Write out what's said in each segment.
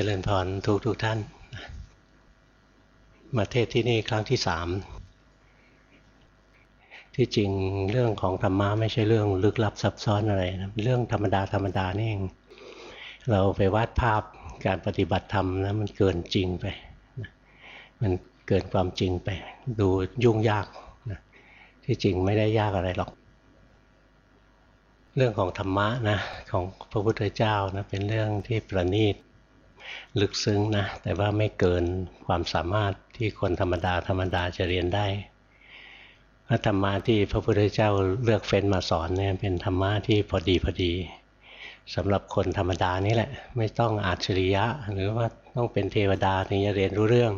จริญพรทุกทุกท่าน มาเทศที่นี่ครั้งที่สามที่จริงเรื่องของธรรมะไม่ใช่เรื่องลึกลับซับซ้อนอะไรนะเรื่องธรรมดาธรรมดานี่เองเราไปวาดภาพการปฏิบัติธรรมนะมันเกินจริงไป มันเกินความจริงไป ดูยุ่งยากนะที่จริงไม่ได้ยากอะไรหรอก เรื่องของธรรมะนะของพระพุทธเจ้านะเป็นเรื่องที่ประณีต ลึกซึ้งนะ แต่ว่าไม่เกินความสามารถที่คนธรรมดาธรรมดาจะเรียนได้พระธรรมะที่พระพุทธเจ้าเลือกเฟ้นมาสอนเนี่ยเป็นธรรมะที่พอดีพอดีสำหรับคนธรรมดานี่แหละ ไม่ต้องอาจริยะ หรือว่าต้องเป็นเทวดาถึงจะเรียนรู้เรื่อง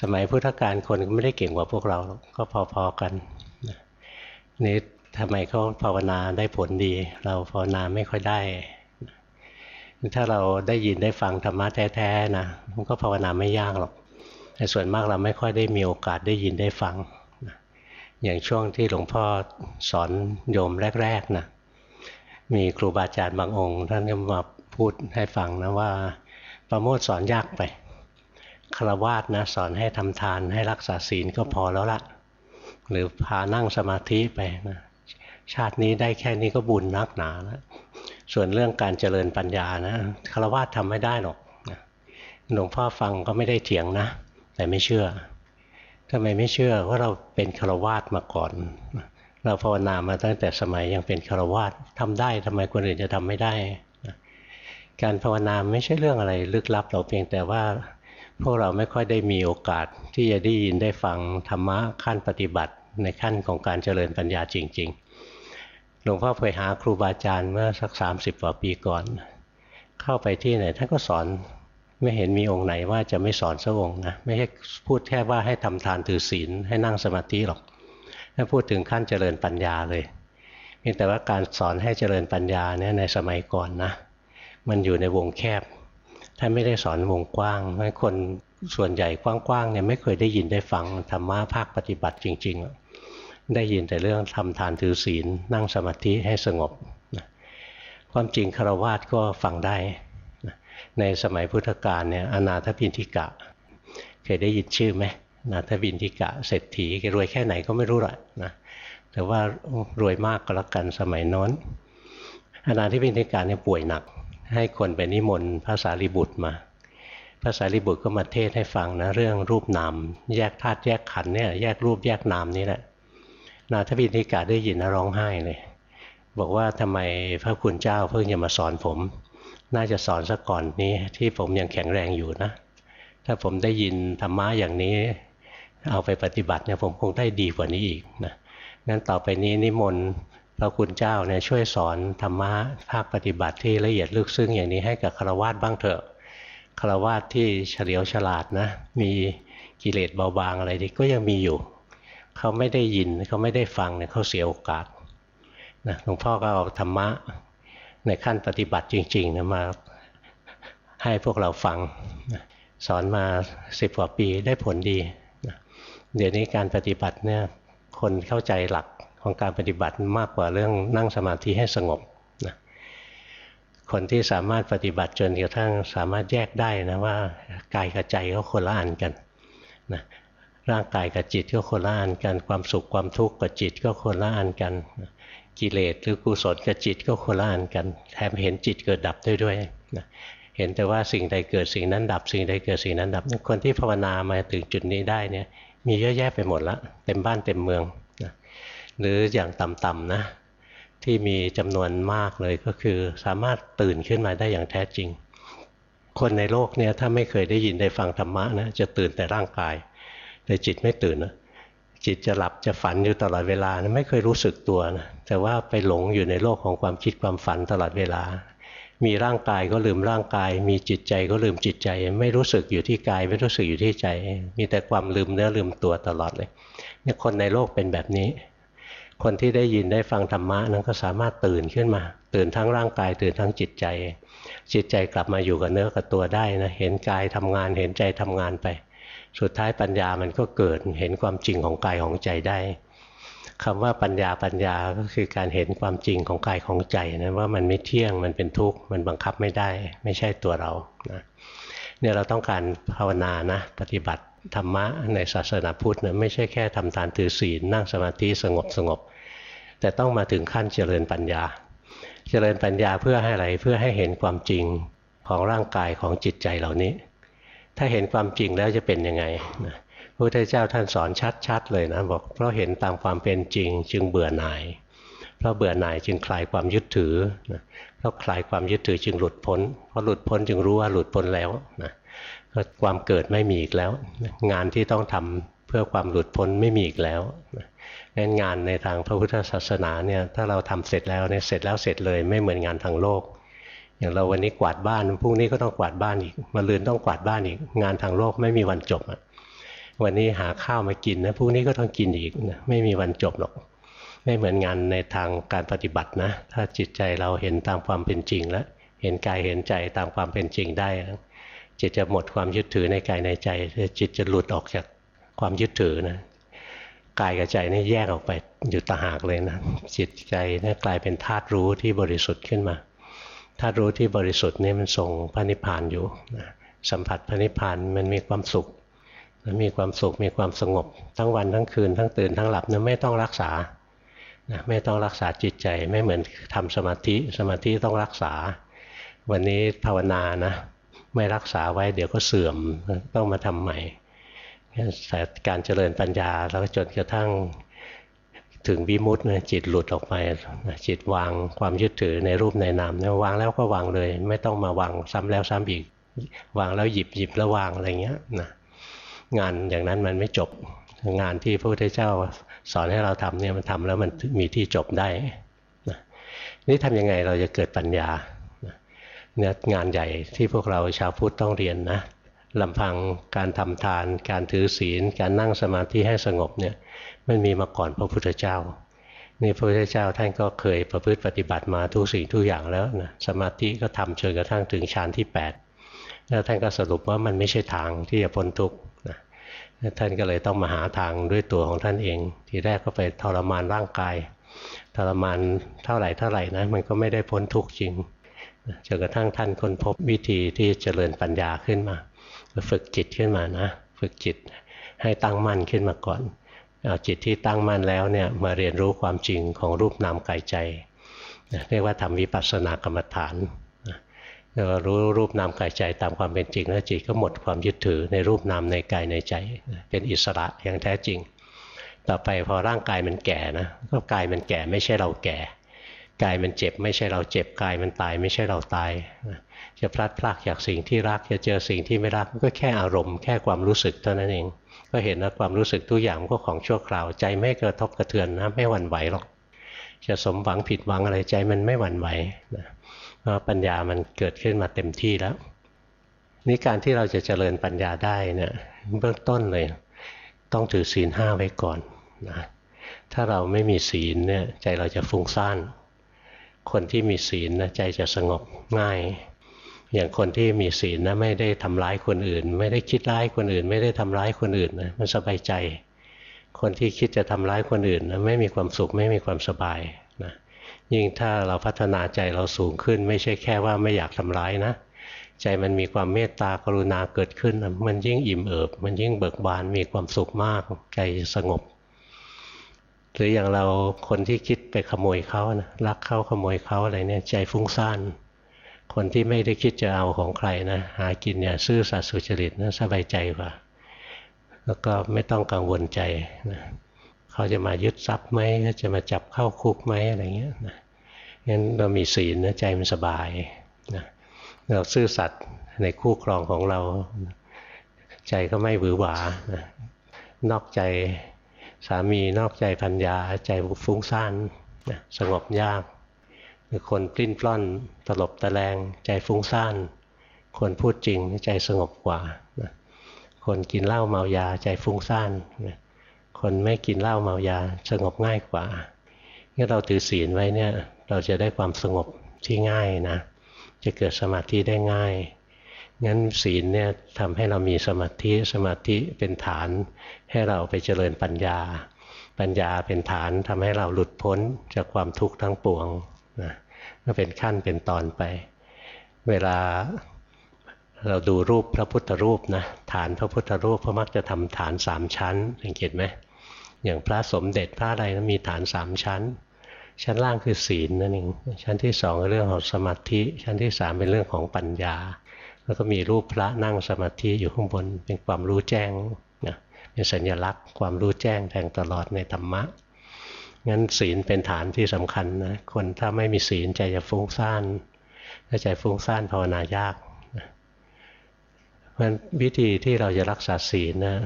สมัยพุทธกาลคนก็ไม่ได้เก่งกว่าพวกเราก็พอๆกันนี่ทำไมเขาภาวนาได้ผลดี เราภาวนาไม่ค่อยได้ ถ้าเราได้ยินได้ฟังธรรมะแท้ๆนะมันก็ภาวนาไม่ยากหรอกแต่ส่วนมากเราไม่ค่อยได้มีโอกาสได้ยินได้ฟัง อย่างช่วงที่หลวงพ่อสอนโยมแรกๆนะมีครูบาอาจารย์บางองค์ ท่านก็มาพูดให้ฟังนะว่าประโมทสอนยากไปคารวาสนะสอนให้ทำทานให้รักษาศีลก็พอแล้วละหรือพานั่งสมาธิไปนะชาตินี้ได้แค่นี้ก็บุญนักหนาแล้ว ส่วนเรื่องการเจริญปัญญานะคารวะทำไม่ได้หรอกหลวงพ่อฟังก็ไม่ได้เถียงนะ แต่ไม่เชื่อทำไมไม่เชื่อว่าเราเป็นคารวะมาก่อน เราภาวนามาตั้งแต่สมัยยังเป็นคารวะทำได้ทำไมคนอื่นจะทำไม่ได้ การภาวนาไม่ใช่เรื่องอะไรลึกลับเราเพียงแต่ว่าพวกเราไม่ค่อยได้มีโอกาสที่จะได้ยินได้ฟังธรรมะขั้นปฏิบัติในขั้นของการเจริญปัญญาจริง ๆ หลวงพ่อไปหาครูบาอาจารย์เมื่อสักสามสิบกว่าปีก่อน เข้าไปที่ไหนท่านก็สอนไม่เห็นมีองค์ไหนว่าจะไม่สอนสักองค์นะไม่ใช่พูดแค่ว่าให้ทำทานถือศีลให้นั่งสมาธิหรอกถ้าพูดถึงขั้นเจริญปัญญาเลยเพียงแต่ว่าการสอนให้เจริญปัญญาเนี่ยในสมัยก่อนนะ มันอยู่ในวงแคบท่านไม่ได้สอนวงกว้างเพราะคนส่วนใหญ่กว้างๆเนี่ยไม่เคยได้ยินได้ฟังธรรมะภาคปฏิบัติจริงๆ ได้ยินแต่เรื่องทำทานถือศีล นั่งสมาธิให้สงบนะความจริงคารวาสก็ฟังได้นะในสมัยพุทธกาลเนี่ยอนาถบินทิกะ เคยได้ยินชื่อไหมนาถบินทิกะเศรษฐีรวยแค่ไหนก็ไม่รู้หรอกนะแต่ว่ารวยมากก็แล้วกันสมัยน้นอนาถบินทิกะเนี่ยป่วยหนัก ให้คนไปนิมนต์ภาษาลิบุตรมาภาษาลิบุตรก็มาเทศให้ฟังนะเรื่องรูปนามแยกธาตุแยกขันเนี่ยแยกรูปแยกนามนี่แหละ นาทบินิกาได้ยินนะร้องไห้เลย บอกว่าทำไมพระคุณเจ้าเพิ่งจะมาสอนผม น่าจะสอนซะก่อนนี้ที่ผมยังแข็งแรงอยู่นะ ถ้าผมได้ยินธรรมะอย่างนี้ เอาไปปฏิบัติเนี่ยผมคงได้ดีกว่านี้อีกนะงั้นต่อไปนี้นิมนต์พระคุณเจ้าเนี่ยช่วยสอนธรรมะภาคปฏิบัติที่ละเอียดลึกซึ้งอย่างนี้ให้กับฆราวาสบ้างเถอะฆราวาสที่เฉลียวฉลาดนะมีกิเลสเบาบางอะไรดีก็ยังมีอยู่ เขาไม่ได้ยินเขาไม่ได้ฟังเนี่ยเขาเสียโอกาสนะหลวงพ่อก็เอาธรรมะในขั้นปฏิบัติจริงๆนะมาให้พวกเราฟังนะสอนมาสิบกว่าปีได้ผลดีนะเดี๋ยวนี้การปฏิบัติเนี่ยคนเข้าใจหลักของการปฏิบัติมากกว่าเรื่องนั่งสมาธิให้สงบนะคนที่สามารถปฏิบัติจนกระทั่งสามารถแยกได้นะว่ากายกับใจก็คนละอันกันนะ ร่างกายกับจิตก็คนละอันกัน ความสุขความทุกข์กับจิตก็คนละอันกัน กิเลสหรือกุศลกับจิตก็คนละอันกัน แถมเห็นจิตเกิดดับด้วยด้วยนะเห็นแต่ว่าสิ่งใดเกิดสิ่งนั้นดับ สิ่งใดเกิดสิ่งนั้นดับ คนที่ภาวนามาถึงจุดนี้ได้เนี่ยมีเยอะแยะไปหมดละเต็มบ้านเต็มเมืองนะหรืออย่างต่ำๆนะที่มีจำนวนมากเลยก็คือสามารถตื่นขึ้นมาได้อย่างแท้จริง คนในโลกเนี่ยถ้าไม่เคยได้ยินได้ฟังธรรมะนะจะตื่นแต่ร่างกาย แต่จิตไม่ตื่นนะจิตจะหลับจะฝันอยู่ตลอดเวลานะไม่เคยรู้สึกตัวนะแต่ว่าไปหลงอยู่ในโลกของความคิดความฝันตลอดเวลา มีร่างกายก็ลืมร่างกาย มีจิตใจก็ลืมจิตใจ ไม่รู้สึกอยู่ที่กาย ไม่รู้สึกอยู่ที่ใจ มีแต่ความลืมเนื้อลืมตัวตลอดเลยเนี่ยคนในโลกเป็นแบบนี้ คนที่ได้ยินได้ฟังธรรมะนั้นก็สามารถตื่นขึ้นมา ตื่นทั้งร่างกายตื่นทั้งจิตใจ จิตใจกลับมาอยู่กับเนื้อกับตัวได้นะเห็นกายทำงานเห็นใจทำงานไป สุดท้ายปัญญามันก็เกิดเห็นความจริงของกายของใจได้คำว่าปัญญาปัญญาก็คือการเห็นความจริงของกายของใจนะว่ามันไม่เที่ยงมันเป็นทุกข์มันบังคับไม่ได้ ไม่ใช่ตัวเรานะเนี่ยเราต้องการภาวนานะปฏิบัติธรรมะในศาสนาพุทธนะไม่ใช่แค่ทำทานถือศีลนั่งสมาธิสงบสงบ แต่ต้องมาถึงขั้นเจริญปัญญา เจริญปัญญาเพื่อให้อะไรเพื่อให้เห็นความจริงของร่างกายของจิตใจเหล่านี้ ถ้าเห็นความจริงแล้วจะเป็นยังไงนะพระพุทธเจ้าท่านสอนชัดๆเลยนะบอกเพราะเห็นตามความเป็นจริง จึงเบื่อหน่าย เพราะเบื่อหน่ายจึงคลายความยึดถือนะเพราะคลายความยึดถือจึงหลุดพ้นเพราะหลุดพ้นจึงรู้ว่าหลุดพ้นแล้วนะก็ความเกิดไม่มีอีกแล้ว งานที่ต้องทำเพื่อความหลุดพ้นไม่มีอีกแล้วงั้นงานในทางพระพุทธศาสนาเนี่ยถ้าเราทำเสร็จแล้วเนี่ยเสร็จแล้วเสร็จเลยไม่เหมือนงานทางโลก อย่างเราวันนี้กวาดบ้านพรุ่งนี้ก็ต้องกวาดบ้านอีกมาลืนต้องกวาดบ้านอีก งานทางโลกไม่มีวันจบอะวันนี้หาข้าวมากินนะพรุ่งนี้ก็ต้องกินอีกนะไม่มีวันจบหรอก ไม่เหมือนงานในทางการปฏิบัตินะ ถ้าจิตใจเราเห็นตามความเป็นจริงแล้ว เห็นกายเห็นใจตามความเป็นจริงได้จิตจะหมดความยึดถือในกายในใจ จิตจะหลุดออกจากความยึดถือนะกายกับใจนี่แยกออกไปอยู่ต่างหากเลยนะจิตใจนี่กลายเป็นธาตุรู้ที่บริสุทธิ์ขึ้นมา ธารู้ที่บริสุทธิ์นี่มันทรงพระนิพพานอยู่นะสัมผัสพระนิพพานมันมีความสุข มันมีความสุขมีความสงบ ทั้งวันทั้งคืนทั้งตื่นทั้งหลับเนี่ยไม่ต้องรักษานะไม่ต้องรักษาจิตใจไม่เหมือนทำสมาธิสมาธิต้องรักษา วันนี้ภาวนานะไม่รักษาไว้เดี๋ยวก็เสื่อมต้องมาทำใหม่แต่การเจริญปัญญาแล้วจนกระทั่ง ถึงวิมุตต์จิตหลุดออกไปจิตวางความยึดถือในรูปในนามเนี่ยวางแล้วก็วางเลย ไม่ต้องมาวางซ้ำแล้วซ้ำอีก วางแล้วหยิบหยิบแล้ววางอะไรเงี้ยนะงานอย่างนั้นมันไม่จบงานที่พระพุทธเจ้าสอนให้เราทำเนี่ยมันทำแล้วมันมีที่จบได้นะนี่ทำยังไงเราจะเกิดปัญญาเนี่ยงานใหญ่ที่พวกเราชาวพุทธต้องเรียนนะลำพังการทำทาน การถือศีล การนั่งสมาธิให้สงบเนี่ย มันมีมาก่อนพระพุทธเจ้านี่พระพุทธเจ้าท่านก็เคยประพฤติปฏิบัติมาทุกสิ่งทุกอย่างแล้วนะสมาธิก็ทำจนกระทั่งถึงฌานที่ 8 แล้วท่านก็สรุปว่ามันไม่ใช่ทางที่จะพ้นทุกข์นะท่านก็เลยต้องมาหาทางด้วยตัวของท่านเอง ทีแรกก็ไปทรมานร่างกาย ทรมานเท่าไหร่เท่าไหร่นะมันก็ไม่ได้พ้นทุกข์จริงจนกระทั่งท่านค้นพบวิธีที่เจริญปัญญาขึ้นมาฝึกจิตขึ้นมานะ ฝึกจิตให้ตั้งมั่นขึ้นมาก่อน เอาจิตที่ตั้งมั่นแล้วเนี่ยมาเรียนรู้ความจริงของรูปนามกายใจเรียกว่าทำวิปัสสนากรรมฐานเรารู้รูปนามกายใจตามความเป็นจริงแล้วจิตก็หมดความยึดถือในรูปนามในกายในใจ เป็นอิสระอย่างแท้จริง ต่อไปพอร่างกายมันแก่นะก็กายมันแก่ไม่ใช่เราแก่กายมันเจ็บไม่ใช่เราเจ็บกายมันตายไม่ใช่เราตายจะพลัดพรากจากสิ่งที่รักจะเจอสิ่งที่ไม่รักก็แค่อารมณ์แค่ความรู้สึกเท่านั้นเอง ก็เห็นว่าความรู้สึกทุกอย่างก็ของชั่วคราว ใจไม่กระทบกระเทือนนะไม่หวั่นไหวหรอก จะสมหวังผิดหวังอะไรใจมันไม่หวั่นไหวนะเพราะปัญญามันเกิดขึ้นมาเต็มที่แล้วนี่การที่เราจะเจริญปัญญาได้เนี่ยเบื้องต้นเลย ต้องถือศีลห้าไว้ก่อนนะถ้าเราไม่มีศีลเนี่ยใจเราจะฟุ้งซ่านคนที่มีศีลนะใจจะสงบง่าย อย่างคนที่มีศีลนะไม่ได้ทำร้ายคนอื่น ไม่ได้คิดร้ายคนอื่น ไม่ได้ทำร้ายคนอื่นนะมันสบายใจ คนที่คิดจะทำร้ายคนอื่นนะไม่มีความสุขไม่มีความสบายนะยิ่งถ้าเราพัฒนาใจเราสูงขึ้น ไม่ใช่แค่ว่าไม่อยากทำร้ายนะ ใจมันมีความเมตตากรุณาเกิดขึ้น มันยิ่งอิ่มเอิบ มันยิ่งเบิกบานมีความสุขมากใจสงบหรืออย่างเราคนที่คิดไปขโมยเขานะรักเขาขโมยเขาอะไรเนี่ยใจฟุ้งซ่าน คนที่ไม่ได้คิดจะเอาของใครนะหากินเนี่ยซื่อสัตย์สุจริตนะสบายใจกว่า แล้วก็ไม่ต้องกังวลใจนะเขาจะมายึดทรัพย์ไหมเขาจะมาจับเข้าคุกไหมอะไรเงี้ยนะงั้นเรามีศีลนะใจมันสบายนะเราซื่อสัตย์ในคู่ครองของเรา ใจก็ไม่หวือหวานะนอกใจสามีนอกใจพัญญาใจฟุ้งซ่านสงบยาก หรือคนปลิ้นปล้อนตลบตะแลงใจฟุ้งซ่านคนพูดจริงใจสงบกว่าคนกินเหล้าเมายาใจฟุ้งซ่านคนไม่กินเหล้าเมายาสงบง่ายกว่าถ้าเราถือศีลไว้เนี่ยเราจะได้ความสงบที่ง่ายนะ จะเกิดสมาธิได้ง่ายงั้นศีลเนี่ยทำให้เรามีสมาธิสมาธิเป็นฐาน ให้เราไปเจริญปัญญา ปัญญาเป็นฐานทำให้เราหลุดพ้นจากความทุกข์ทั้งปวง นะก็เป็นขั้นเป็นตอนไป เวลาเราดูรูปพระพุทธรูปนะฐานพระพุทธรูปพระมักจะทำฐานสามชั้นสังเกตไหมอย่างพระสมเด็จพระอะไรนะมีฐานสามชั้น ชั้นล่างคือศีลนั่นเองชั้นที่สองเรื่องของสมาธิชั้นที่สามเป็นเรื่องของปัญญา แล้วก็มีรูปพระนั่งสมาธิอยู่ข้างบนเป็นความรู้แจ้งนะเป็นสัญลักษณ์ความรู้แจ้งแทงตลอดในธรรมะ งั้นศีลเป็นฐานที่สำคัญนะ คนถ้าไม่มีศีลใจจะฟุ้งซ่านถ้าใจฟุ้งซ่านภาวนายากเพราะวิธีที่เราจะรักษาศีลนะ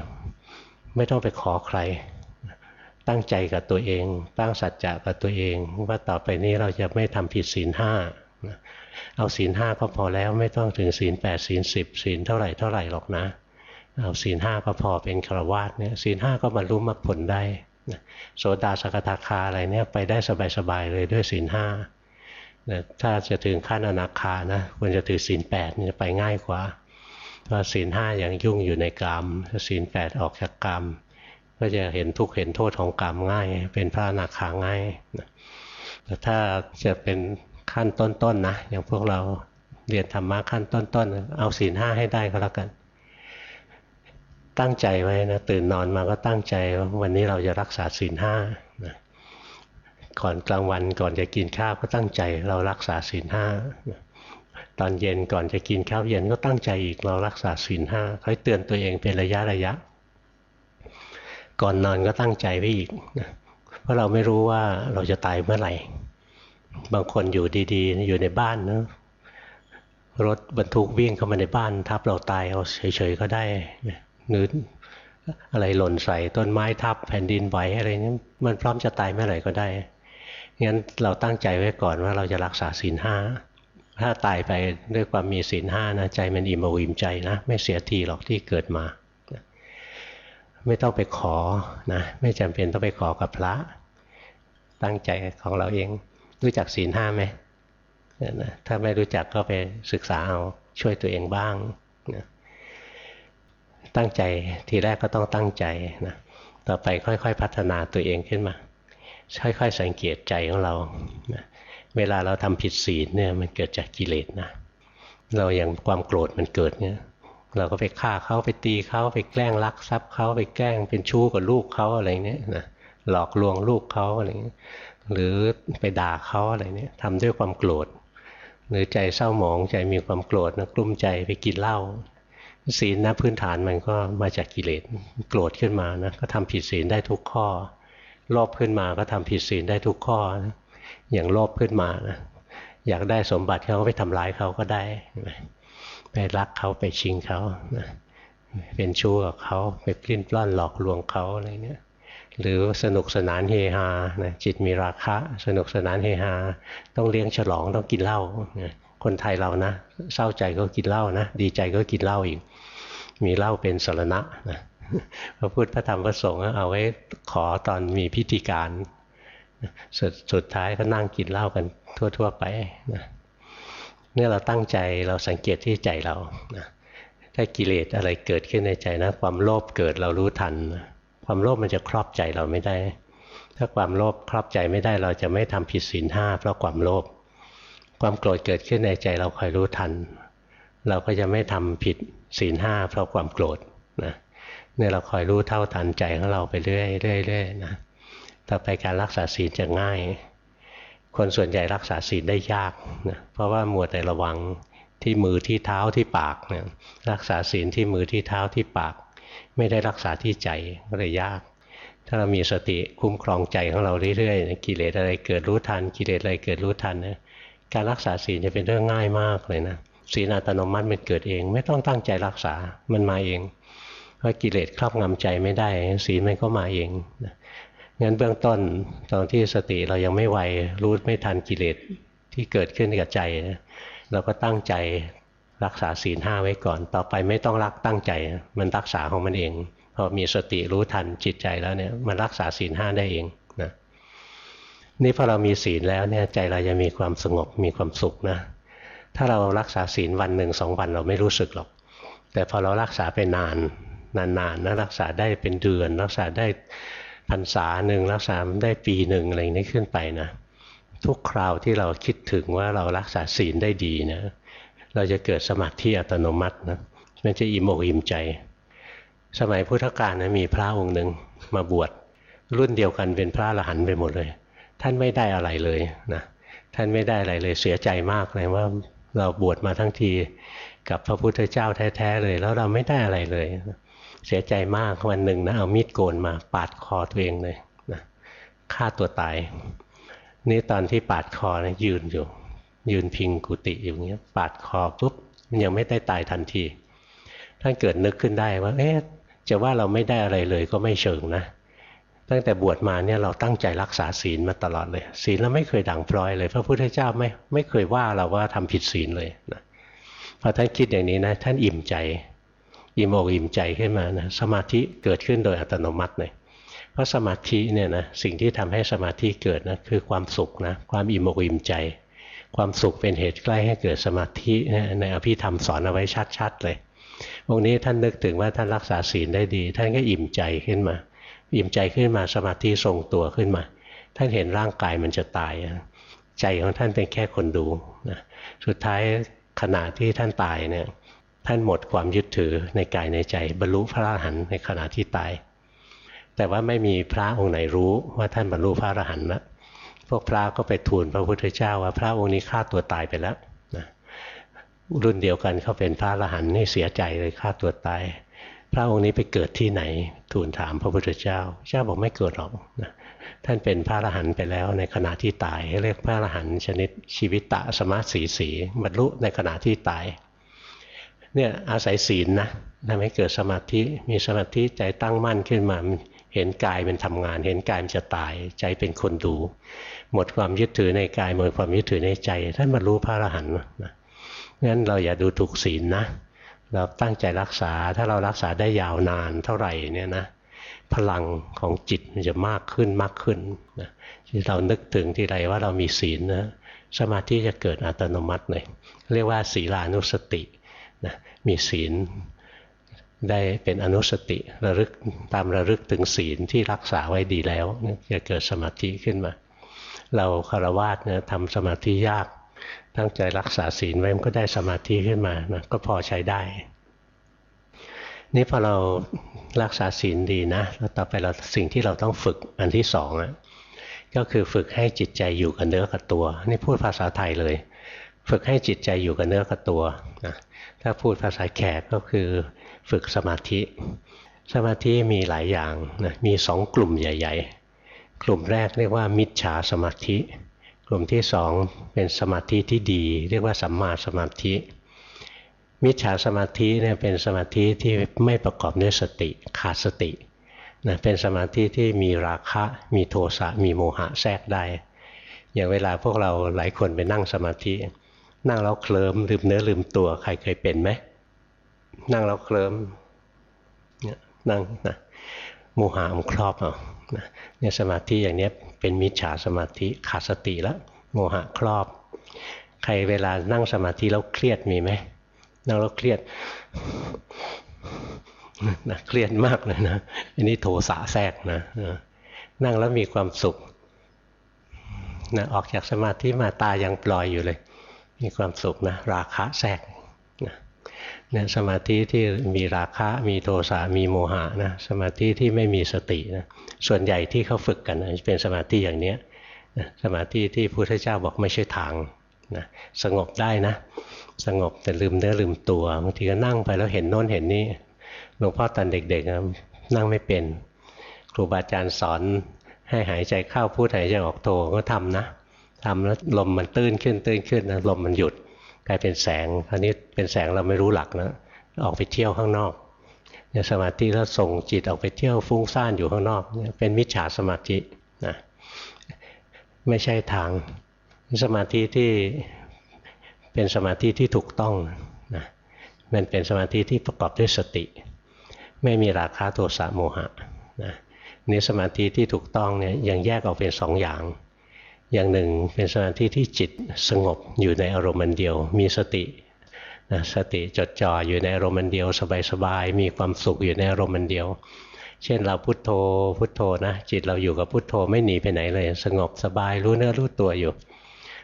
ไม่ต้องไปขอใคร ตั้งใจกับตัวเอง ตั้งสัจจะกับตัวเอง ว่าต่อไปนี้เราจะไม่ทำผิดศีลห้าเอาศีลห้าก็พอแล้วไม่ต้องถึงศีลแปดศีลสิบศีลเท่าไหร่เท่าไหร่หรอกนะ เอาศีลห้าก็พอเป็นฆราวาสเนี่ยศีลห้าก็บรรลุมรรคผลได้ โสดาสกทาคาอะไรเนี่ยไปได้สบายๆเลยด้วยศีลห้าถ้าจะถึงขั้นอนาคานะควรจะถือศีลแปดจะไปง่ายกว่าเพราะศีลห้ายังยุ่งอยู่ในกรรมศีลแปดออกจากกรรมก็จะเห็นทุกข์เห็นโทษของกรรมง่าย เป็นพระอนาคาง่ายแต่ถ้าจะเป็นขั้นต้นๆนนะอย่างพวกเราเรียนธรรมะขั้นต้นๆ เอาศีลห้าให้ได้ก็แล้วกัน ตั้งใจไว้นะตื่นนอนมาก็ตั้งใจว่าวันนี้เราจะรักษาศีลห้าก่อนกลางวันก่อนจะกินข้าวก็ตั้งใจเรารักษาศีลห้าตอนเย็นก่อนจะกินข้าวเย็นก็ตั้งใจอีกเรารักษาศีลห้าค่อยเตือนตัวเองเป็นระยะระยะ ก่อนนอนก็ตั้งใจไว้อีกนะเพราะเราไม่รู้ว่าเราจะตายเมื่อไหร่ บางคนอยู่ดีๆ อยู่ในบ้านนะรถบรรทุกวิ่งเข้ามาในบ้าน ทับเราตายเอาเฉยๆก็ได้ หรืออะไรหล่นใส่ต้นไม้ทับแผ่นดินไหวอะไรนี้มันพร้อมจะตายเมื่อไหร่ก็ได้ งั้นเราตั้งใจไว้ก่อนว่าเราจะรักษาศีลห้า ถ้าตายไปด้วยความมีศีลห้านะใจมันอิ่มอิ่มใจนะไม่เสียทีหรอกที่เกิดมา ไม่ต้องไปขอนะไม่จำเป็นต้องไปขอกับพระ ตั้งใจของเราเอง รู้จักศีลห้าไหมถ้าไม่รู้จักก็ไปศึกษาเอาช่วยตัวเองบ้างนะ ตั้งใจทีแรกก็ต้องตั้งใจนะต่อไปค่อยๆ พัฒนาตัวเองขึ้นมา ค่อยๆ สังเกตใจของเรานะเวลาเราทำผิดศีลเนี่ยมันเกิดจากกิเลสนะ เราอย่างความโกรธมันเกิดเนี่ย เราก็ไปฆ่าเขาไปตีเขาไปแกล้งลักทรัพย์เขาไปแกล้งเป็นชู้กับลูกเขาอะไรเนี้ยนะหลอกลวงลูกเขาอะไรเงี้ยหรือไปด่าเขาอะไรเนี้ยทำด้วยความโกรธ หรือใจเศร้าหมองใจมีความโกรธนะกลุ้มใจไปกินเหล้า ศีลนะพื้นฐานมันก็มาจากกิเลสโกรธขึ้นมานะก็ทำผิดศีลได้ทุกข้อโลภขึ้นมาก็ทำผิดศีลได้ทุกข้อนะอย่างโลภขึ้นมานะอยากได้สมบัติเขาก็ไปทำร้ายเขาก็ได้ ไปรักเขาไปชิงเขานะเป็นชู้กับเขาไปกลิ้นปล้อนหลอกลวงเขาอะไรเนี้ยหรือสนุกสนานเฮฮานะจิตมีราคะ สนุกสนานเฮฮา ต้องเลี้ยงฉลองต้องกินเหล้าคนไทยเรานะ เศร้าใจก็กินเหล้านะ ดีใจก็กินเหล้าอีก มีเหล้าเป็นสรณะนะพระพุทธพระธรรมพระสงฆ์เอาไว้ขอตอนมีพิธีการสุดสุดท้ายก็นั่งกินเหล้ากันทั่ว ๆ ไปนะเนี่ยเราตั้งใจเราสังเกตที่ใจเรานะถ้ากิเลสอะไรเกิดขึ้นในใจนะ ความโลภเกิดเรารู้ทัน ความโลภมันจะครอบใจเราไม่ได้ ถ้าความโลภครอบใจไม่ได้เราจะไม่ทำผิดศีลห้าเพราะความโลภความโกรธเกิดขึ้นในใจเราคอยรู้ทัน เราก็จะไม่ทำผิด ศีลห้าเพราะความโกรธนะเนี่ยเราคอยรู้เท่าทันใจของเราไปเรื่อยๆนะต่อไปการรักษาศีลจะง่าย คนส่วนใหญ่รักษาศีลได้ยากนะเพราะว่ามัวแต่ระวังที่มือที่เท้าที่ปากเนะรักษาศีลที่มือที่เท้าที่ปาก ไม่ได้รักษาที่ใจก็เลยยาก ถ้าเรามีสติคุ้มครองใจของเราเรื่อยๆกิเลสอะไรเกิดรู้ทันกิเลสอะไรเกิดรู้ทันนะการรักษาศีลจะเป็นเรื่องง่ายมากเลยนะ ศีลอัตโนมัติมันเกิดเอง ไม่ต้องตั้งใจรักษามันมาเองเพราะกิเลสครอบงำใจไม่ได้ ศีลมันก็มาเองงั้นเบื้องต้นตอนที่สติเรายังไม่ไวรู้ไม่ทันกิเลสที่เกิดขึ้นกับใจเราก็ตั้งใจรักษาศีลห้าไว้ก่อน ต่อไปไม่ต้องรักตั้งใจ มันรักษาของมันเองพอมีสติรู้ทันจิตใจแล้วเนี่ยมันรักษาศีลห้าได้เองนะนี่พอเรามีศีลแล้วเนี่ยใจเราจะมีความสงบมีความสุขนะ ถ้าเรารักษาศีลวันหนึ่งสองวันเราไม่รู้สึกหรอก แต่พอเรารักษาไปนานนานๆนะรักษาได้เป็นเดือน รักษาได้พรรษาหนึ่งรักษาได้ปีหนึ่งอะไรนี้ขึ้นไปนะ ทุกคราวที่เราคิดถึงว่าเรารักษาศีลได้ดีนะเราจะเกิดสมาธิอัตโนมัตินะมันจะอิ่มอกอิ่มใจ สมัยพุทธกาลนะมีพระองค์หนึ่งมาบวชรุ่นเดียวกันเป็นพระอรหันต์ไปหมดเลย ท่านไม่ได้อะไรเลยนะท่านไม่ได้อะไรเลยเสียใจมากเลยว่า เราบวชมาทั้งทีกับพระพุทธเจ้าแท้ๆเลย แล้วเราไม่ได้อะไรเลย เสียใจมากวันหนึ่งนะเอามีดโกนมาปาดคอตัวเองเลยนะฆ่าตัวตาย นี่ตอนที่ปาดคอนะยืนอยู่ ยืนพิงกุฏิอยู่เงี้ยปาดคอปุ๊บมันยังไม่ได้ตายทันทีท่านเกิดนึกขึ้นได้ว่าเอ๊ะจะว่าเราไม่ได้อะไรเลยก็ไม่เชิงนะ ตั้งแต่บวชมาเนี่ยเราตั้งใจรักษาศีลมาตลอดเลย ศีลเราไม่เคยด่างพร้อยเลย พระพุทธเจ้าไม่ไม่เคยว่าเราว่าทำผิดศีลเลยนะพอท่านคิดอย่างนี้นะท่านอิ่มใจอิ่มอกอิ่มใจขึ้นมานะสมาธิเกิดขึ้นโดยอัตโนมัติเลยเพราะสมาธิเนี่ยนะสิ่งที่ทำให้สมาธิเกิดนะคือความสุขนะความอิ่มอกอิ่มใจ ความสุขเป็นเหตุใกล้ให้เกิดสมาธิในอภิธรรมสอนเอาไว้ชัดๆเลยองค์นี้ท่านนึกถึงว่าท่านรักษาศีลได้ดี ท่านก็อิ่มใจขึ้นมา อิ่มใจขึ้นมาสมาธิทรงตัวขึ้นมา ท่านเห็นร่างกายมันจะตาย ใจของท่านเป็นแค่คนดูนะสุดท้ายขณะที่ท่านตายเนี่ยท่านหมดความยึดถือในกายในใจ บรรลุพระอรหันต์ในขณะที่ตาย แต่ว่าไม่มีพระองค์ไหนรู้ว่าท่านบรรลุพระอรหันต์นะพวกพระก็ไปทูลพระพุทธเจ้าว่าพระองค์นี้ฆ่าตัวตายไปแล้วนะรุ่นเดียวกันเขาเป็นพระอรหันต์นี่เสียใจเลยฆ่าตัวตาย พระองค์นี้ไปเกิดที่ไหน ทูลถามพระพุทธเจ้า เจ้าบอกไม่เกิดหรอกนะท่านเป็นพระอรหันต์ไปแล้วในขณะที่ตายเรียกพระอรหันต์ชนิดชีวิตตะสมาสีสีบรรลุในขณะที่ตายเนี่ยอาศัยศีลนะทำให้เกิดสมาธิมีสมาธิใจตั้งมั่นขึ้นมาเห็นกายเป็นทำงาน เห็นกายมันจะตายใจเป็นคนดู หมดความยึดถือในกายหมดความยึดถือในใจท่านบรรลุพระอรหันต์นะงั้นเราอย่าดูถูกศีลนะ เราตั้งใจรักษาถ้าเรารักษาได้ยาวนานเท่าไหร่เนี่ยนะพลังของจิตมันจะมากขึ้นมากขึ้นนะที่เรานึกถึงที่ไรว่าเรามีศีลนะสมาธิจะเกิดอัตโนมัติเลยเรียกว่าศีลานุสตินะมีศีลได้เป็นอนุสติระลึกตามระลึกถึงศีลที่รักษาไว้ดีแล้วจะเกิดสมาธิขึ้นมา เราคารวะเนี่ยทำสมาธิยาก ตั้งใจรักษาศีลไว้มันก็ได้สมาธิขึ้นมานะก็พอใช้ได้ นี่พอเรารักษาศีลดีนะแล้วต่อไปเราสิ่งที่เราต้องฝึกอันที่สองอะก็คือฝึกให้จิตใจอยู่กับเนื้อกับตัว นี่พูดภาษาไทยเลย ฝึกให้จิตใจอยู่กับเนื้อกับตัวนะถ้าพูดภาษาแขกก็คือฝึกสมาธิ สมาธิมีหลายอย่างนะมีสองกลุ่มใหญ่ ๆ กลุ่มแรกเรียกว่ามิจฉาสมาธิ กลุ่มที่สองเป็นสมาธิที่ดี เรียกว่าสัมมาสมาธิ มิจฉาสมาธิเนี่ยเป็นสมาธิที่ไม่ประกอบด้วยสติขาดสตินะเป็นสมาธิที่มีราคะมีโทสะมีโมหะแทรกได้ อย่างเวลาพวกเราหลายคนไปนั่งสมาธิ นั่งแล้วเคลิ้มลืมเนื้อลืมตัวใครเคยเป็นไหมนั่งแล้วเคลิ้มเนี่ยนั่งนะ โมหะมันครอบเอาเนี่ยสมาธิอย่างนี้เป็นมิจฉาสมาธิขาดสติแล้วโมหะครอบ ใครเวลานั่งสมาธิแล้วเครียดมีไหมนั่งแล้วเครียดนะเครียดมากเลยนะอันนี้โทสะแทรกนะนั่งแล้วมีความสุขนะออกจากสมาธิมาตายังปล่อยอยู่เลย มีความสุขนะ ราคะแทรก เนี่ยสมาธิที่มีราคะมีโทสะมีโมหะนะสมาธิที่ไม่มีสตินะส่วนใหญ่ที่เขาฝึกกันนะเป็นสมาธิอย่างนี้นะสมาธิที่พุทธเจ้าบอกไม่ใช่ทางนะสงบได้นะ สงบแต่ลืมเนื้อลืมตัวบางทีก็นั่งไปแล้วเห็นโน้นเห็นนี่หลวงพ่อตอนเด็กๆนะนั่งไม่เป็น ครูบาอาจารย์สอนให้หายใจเข้าพูดหายใจออกโทก็ทำนะทำแล้วลมมันตื้นขึ้นตื้นขึ้นนะลมมันหยุด กลายเป็นแสงคราวนี้เป็นแสงเราไม่รู้หลักนะออกไปเที่ยวข้างนอกเนี่ยสมาธิแล้วส่งจิตออกไปเที่ยวฟุ้งซ่านอยู่ข้างนอกเนี่ยเป็นมิจฉาสมาธินะไม่ใช่ทางสมาธิที่เป็นสมาธิที่ถูกต้องนะมันเป็นสมาธิที่ประกอบด้วยสติ ไม่มีราคะโทสะโมหะนะนี่สมาธิที่ถูกต้องเนี่ยยังแยกออกเป็นสองอย่าง อย่างหนึ่งเป็นสมาธิที่จิตสงบอยู่ในอารมณ์เดียว มีสตินะสติจดจ่ออยู่ในอารมณ์เดียว สบายๆมีความสุขอยู่ในอารมณ์เดียว เช่นเราพุโทโธพุโทโธนะจิตเราอยู่กับพุโทโธไม่หนีไปไหนเลย สงบสบายรู้เนื้อรู้ตัวอยู่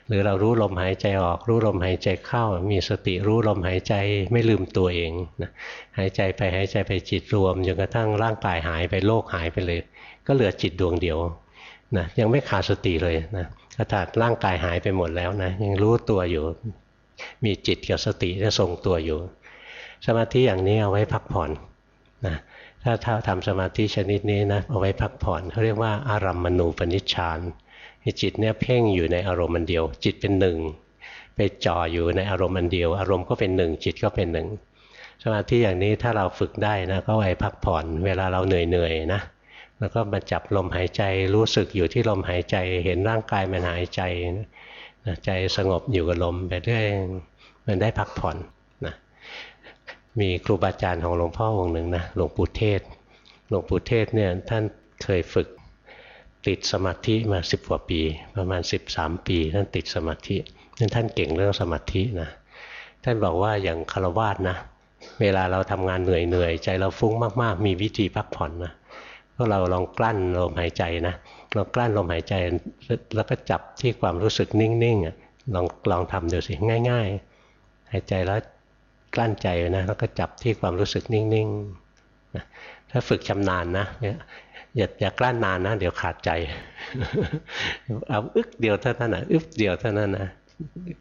หรือเรารู้ลมหายใจออก รู้ลมหายใจเข้า มีสติรู้ลมหายใจไม่ลืมตัวเองนะหายใจไปหายใจไปจิตรวมจนกระทั่งร่างกายหายไปโลกหายไปเลย ก็เหลือจิตดวงเดียวนะยังไม่ขาดสติเลยนะ ขนาดร่างกายหายไปหมดแล้วนะยังรู้ตัวอยู่ มีจิตกับสติจะทรงตัวอยู่ สมาธิอย่างนี้เอาไว้พักผ่อนนะถ้าถ้าทำสมาธิชนิดนี้นะเอาไว้พักผ่อนเขาเรียกว่าอารัมมณูปนิชฌานจิตเนี่ยเพ่งอยู่ในอารมณ์มันเดียว จิตเป็นหนึ่งไปจ่ออยู่ในอารมณ์มันเดียว อารมณ์ก็เป็นหนึ่งจิตก็เป็นหนึ่งสมาธิอย่างนี้ถ้าเราฝึกได้นะก็ไว้พักผ่อน เวลาเราเหนื่อยๆนะ แล้วก็มาจับลมหายใจรู้สึกอยู่ที่ลมหายใจ เห็นร่างกายมันหายใจใจสงบอยู่กับลมไปเรื่อยมันได้พักผ่อนนะมีครูบาอาจารย์ของหลวงพ่อองค์หนึ่งนะหลวงปู่เทศหลวงปู่เทศเนี่ยท่านเคยฝึกติดสมาธิมาสิบกว่าปี ประมาณ 13 ปี ท่านติดสมาธินั่นท่านเก่งเรื่องสมาธินะท่านบอกว่าอย่างคารวาสนะ เวลาเราทำงานเหนื่อยเหนื่อยใจเราฟุ้งมากๆ มีวิธีพักผ่อนนะ วกเราลองกลั้นลมหายใจนะลองกลั้นลมหายใจแล้วก็จับที่ความรู้สึกนิ่งๆลองลองทำดูสิง่าย ๆ หายใจแล้วกลั้นใจนะแล้วก็จับที่ความรู้สึกนิ่งๆนะถ้าฝึกชำนาญนะอย่าอย่ากลั้นนานนะ เดี๋ยวขาดใจเอาอึกเดียวเท่านั้นนะอึบเดียวเท่านั้นนะ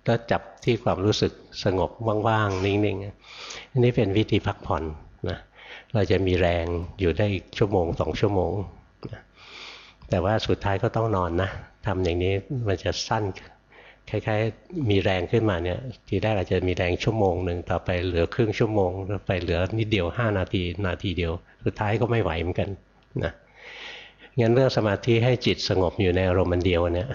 ก็จับที่ความรู้สึกสงบว่างๆนิ่งๆอันนี้เป็นวิธีพักผ่อน เราจะมีแรงอยู่ได้อีกชั่วโมงสองชั่วโมง แต่ว่าสุดท้ายก็ต้องนอนนะทำอย่างนี้มันจะสั้นคล้ายๆ มีแรงขึ้นมาเนี่ยทีแรกอาจจะมีแรงชั่วโมงหนึ่งต่อไปเหลือครึ่งชั่วโมงแล้วไปเหลือนิดเดียว5นาทีนาทีเดียว สุดท้ายก็ไม่ไหวเหมือนกันนะงั้นเรื่องสมาธิให้จิตสงบอยู่ในอารมณ์เดียวเนี่ย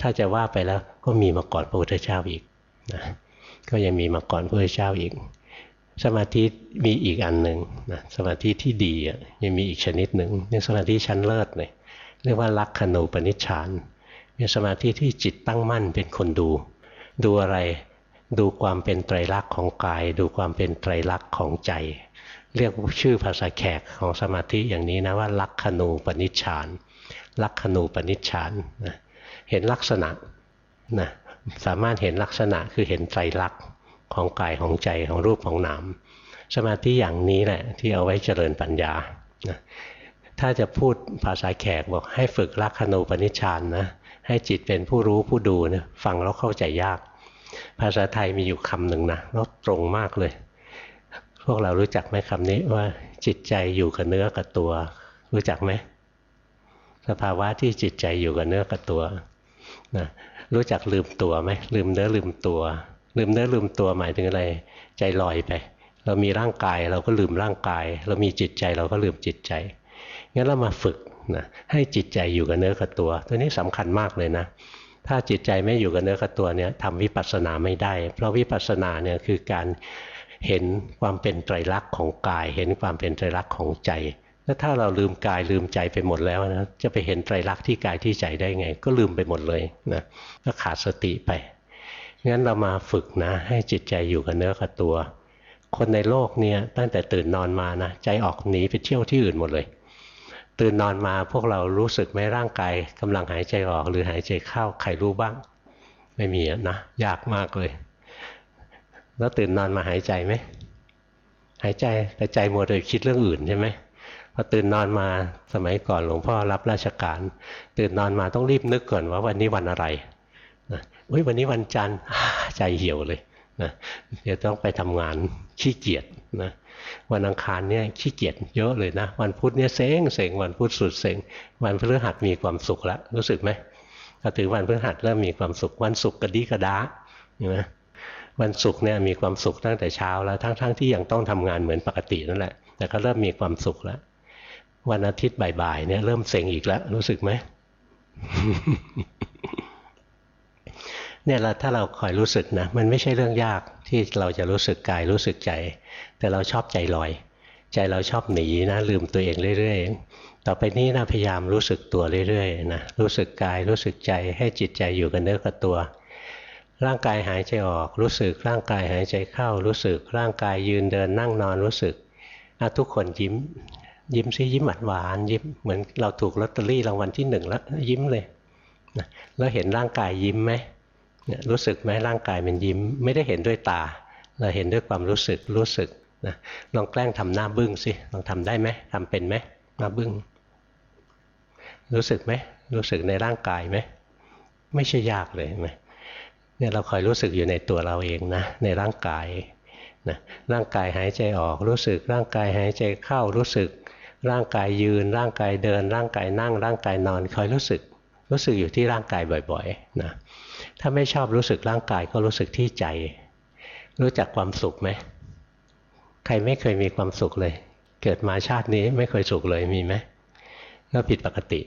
ถ้าจะว่าไปแล้วก็มีมาก่อนพระพุทธเจ้าอีกนะก็ยังมีมาก่อนพระพุทธเจ้าอีก สมาธิมีอีกอันหนึ่งนะสมาธิที่ดียังมีอีกชนิดหนึ่งนี่สมาธิชั้นเลิศเลยเรียกว่าลักขณูปนิชฌานเป็นสมาธิที่จิตตั้งมั่นเป็นคนดู ดูอะไรดูความเป็นไตรลักษณ์ของกาย ดูความเป็นไตรลักษณ์ของใจ เรียกชื่อภาษาแขกของสมาธิอย่างนี้นะว่า ลักขณูปนิชฌานลักขณูปนิชฌานนะเห็นลักษณะนะสามารถเห็นลักษณะคือเห็นไตรลักษณ์ ของกายของใจของรูปของนาม สมาธิอย่างนี้แหละที่เอาไว้เจริญปัญญานะถ้าจะพูดภาษาแขกบอกให้ฝึกลักขณูปนิชฌานนะให้จิตเป็นผู้รู้ผู้ดูนะฟังแล้วเข้าใจยาก ภาษาไทยมีอยู่คำหนึ่งนะแล้วตรงมากเลย พวกเรารู้จักไหมคำนี้ว่าจิตใจอยู่กับเนื้อกับตัว รู้จักไหมสภาวะที่จิตใจอยู่กับเนื้อกับตัวนะรู้จักลืมตัวไหมลืมเนื้อลืมตัว ลืมเนื้อลืมตัวหมายถึงอะไร ใจลอยไป เรามีร่างกายเราก็ลืมร่างกาย เรามีจิตใจเราก็ลืมจิตใจงั้นเรามาฝึกนะให้จิตใจอยู่กับเนื้อกับตัว ตัวนี้สำคัญมากเลยนะถ้าจิตใจไม่อยู่กับเนื้อกับตัวเนี่ยทำวิปัสสนาไม่ได้ เพราะวิปัสสนาเนี่ยคือการเห็นความเป็นไตรลักษณ์ของกาย เห็นความเป็นไตรลักษณ์ของใจแล้วถ้าเราลืมกายลืมใจไปหมดแล้วนะจะไปเห็นไตรลักษณ์ที่กายที่ใจได้ไง ก็ลืมไปหมดเลยนะก็ขาดสติไป งั้นเรามาฝึกนะ ให้จิตใจอยู่กับเนื้อกับตัว คนในโลกเนี่ยตั้งแต่ตื่นนอนมานะใจออกหนีไปเที่ยวที่อื่นหมดเลย ตื่นนอนมาพวกเรารู้สึกไหมร่างกายกำลังหายใจออกหรือหายใจเข้าใครรู้บ้าง ไม่มีนะยากมากเลย แล้วตื่นนอนมาหายใจไหมหายใจแต่ใจมัวแต่คิดเรื่องอื่นใช่ไหมพอตื่นนอนมาสมัยก่อนหลวงพ่อรับราชการ ตื่นนอนมาต้องรีบนึกก่อนว่าวันนี้วันอะไร นะวันนี้วันจันทร์ใจเหี่ยวเลยนะเดี๋ยวต้องไปทำงานขี้เกียจนะวันอังคารเนี่ยขี้เกียจเยอะเลยนะ วันพุธเนี่ยเซ็งเซ็งวันพุธสุดเซ็งวันพฤหัสมีความสุขแล้วรู้สึกไหมพอถึงวันพฤหัสเริ่มมีความสุขวันศุกร์กระดีกระดาเห็นไหมวันศุกร์เนี่ยมีความสุขตั้งแต่เช้าแล้วทั้งๆทที่ยังต้องทำงานเหมือนปกตินั่นแหละ แต่ก็เริ่มมีความสุขแล้ว วันอาทิตย์บ่ายๆเนี่ยเริ่มเซ็งอีกแล้ว รู้สึกไหม เนี่ยเราถ้าเราคอยรู้สึกนะมันไม่ใช่เรื่องยากที่เราจะรู้สึกกายรู้สึกใจ แต่เราชอบใจลอย ใจเราชอบหนีนะลืมตัวเองเรื่อยๆ ต่อไปนี้นะพยายามรู้สึกตัวเรื่อยๆนะรู้สึกกายรู้สึกใจให้จิตใจอยู่กันเนื้อกับตัว ร่างกายหายใจออกรู้สึกร่างกายหายใจเข้ารู้สึก ร่างกายยืนเดินนั่งนอนรู้สึกทุกคนยิ้ม ยิ้มซิยิ้มหวานหวานยิ้มเหมือนเราถูกลอตเตอรี่รางวัลที่หนึ่งแล้วยิ้มเลยนะแล้วเห็นร่างกายยิ้มไหม เนี่ยรู้สึกไหมร่างกายมันยิ้ม ไม่ได้เห็นด้วยตา เราเห็นด้วยความรู้สึกรู้สึกนะลองแกล้งทำหน้าบึ้งสิลองทำได้ไหมทำเป็นไหมหน้าบึ้งรู้สึกไหมรู้สึกในร่างกายไหมไม่ใช่ยากเลยไหมเนี่ยเราคอยรู้สึกอยู่ในตัวเราเองนะในร่างกายนะร่างกายหายใจออกรู้สึก ร่างกายหายใจเข้ารู้สึก ร่างกายยืน ร่างกายเดิน ร่างกายนั่ง ร่างกายนอนคอยรู้สึก รู้สึกอยู่ที่ร่างกายบ่อยๆนะ ถ้าไม่ชอบรู้สึกร่างกายก็รู้สึกที่ใจ รู้จักความสุขไหม ใครไม่เคยมีความสุขเลย เกิดมาชาตินี้ไม่เคยสุขเลยมีไหมก็ผิดปกติ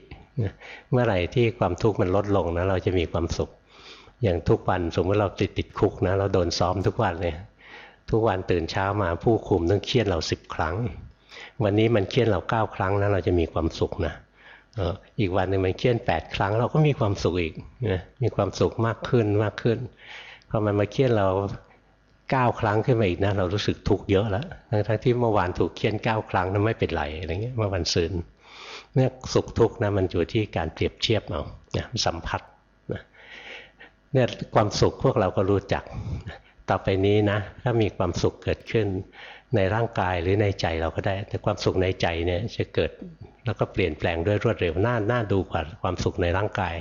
เมื่อไหร่ที่ความทุกข์มันลดลงนะเราจะมีความสุข อย่างทุกวันสมมติเราติดติดคุกนะเราโดนซ้อมทุกวันเลยทุกวันตื่นเช้ามาผู้คุมต้องเครียดเราสิบครั้ง วันนี้มันเครียดเราเก้าครั้งนะเราจะมีความสุขนะ อีกวันหนึ่งมันเครียดแปดครั้ง เราก็มีความสุขอีกนะมีความสุขมากขึ้นมากขึ้นพอมันมาเครียดเราเก้าครั้งขึ้นมาอีกนะเรารู้สึกทุกข์เยอะแล้วทั้งที่เมื่อวานถูกเครียดเก้าครั้งนั้นไม่เป็นไรอะไรเงี้ยเมื่อวันซืนเนี่ยสุขทุกข์นะมันอยู่ที่การเปรียบเทียบเอาเนี่ยสัมผัสนะเนี่ยความสุขพวกเราก็รู้จัก ต่อไปนี้นะถ้ามีความสุขเกิดขึ้น ในร่างกายหรือในใจเราก็ได้ แต่ความสุขในใจเนี่ยจะเกิดแล้วก็เปลี่ยนแปลงด้วยรวดเร็วน่าน่าดูกว่าความสุขในร่างกาย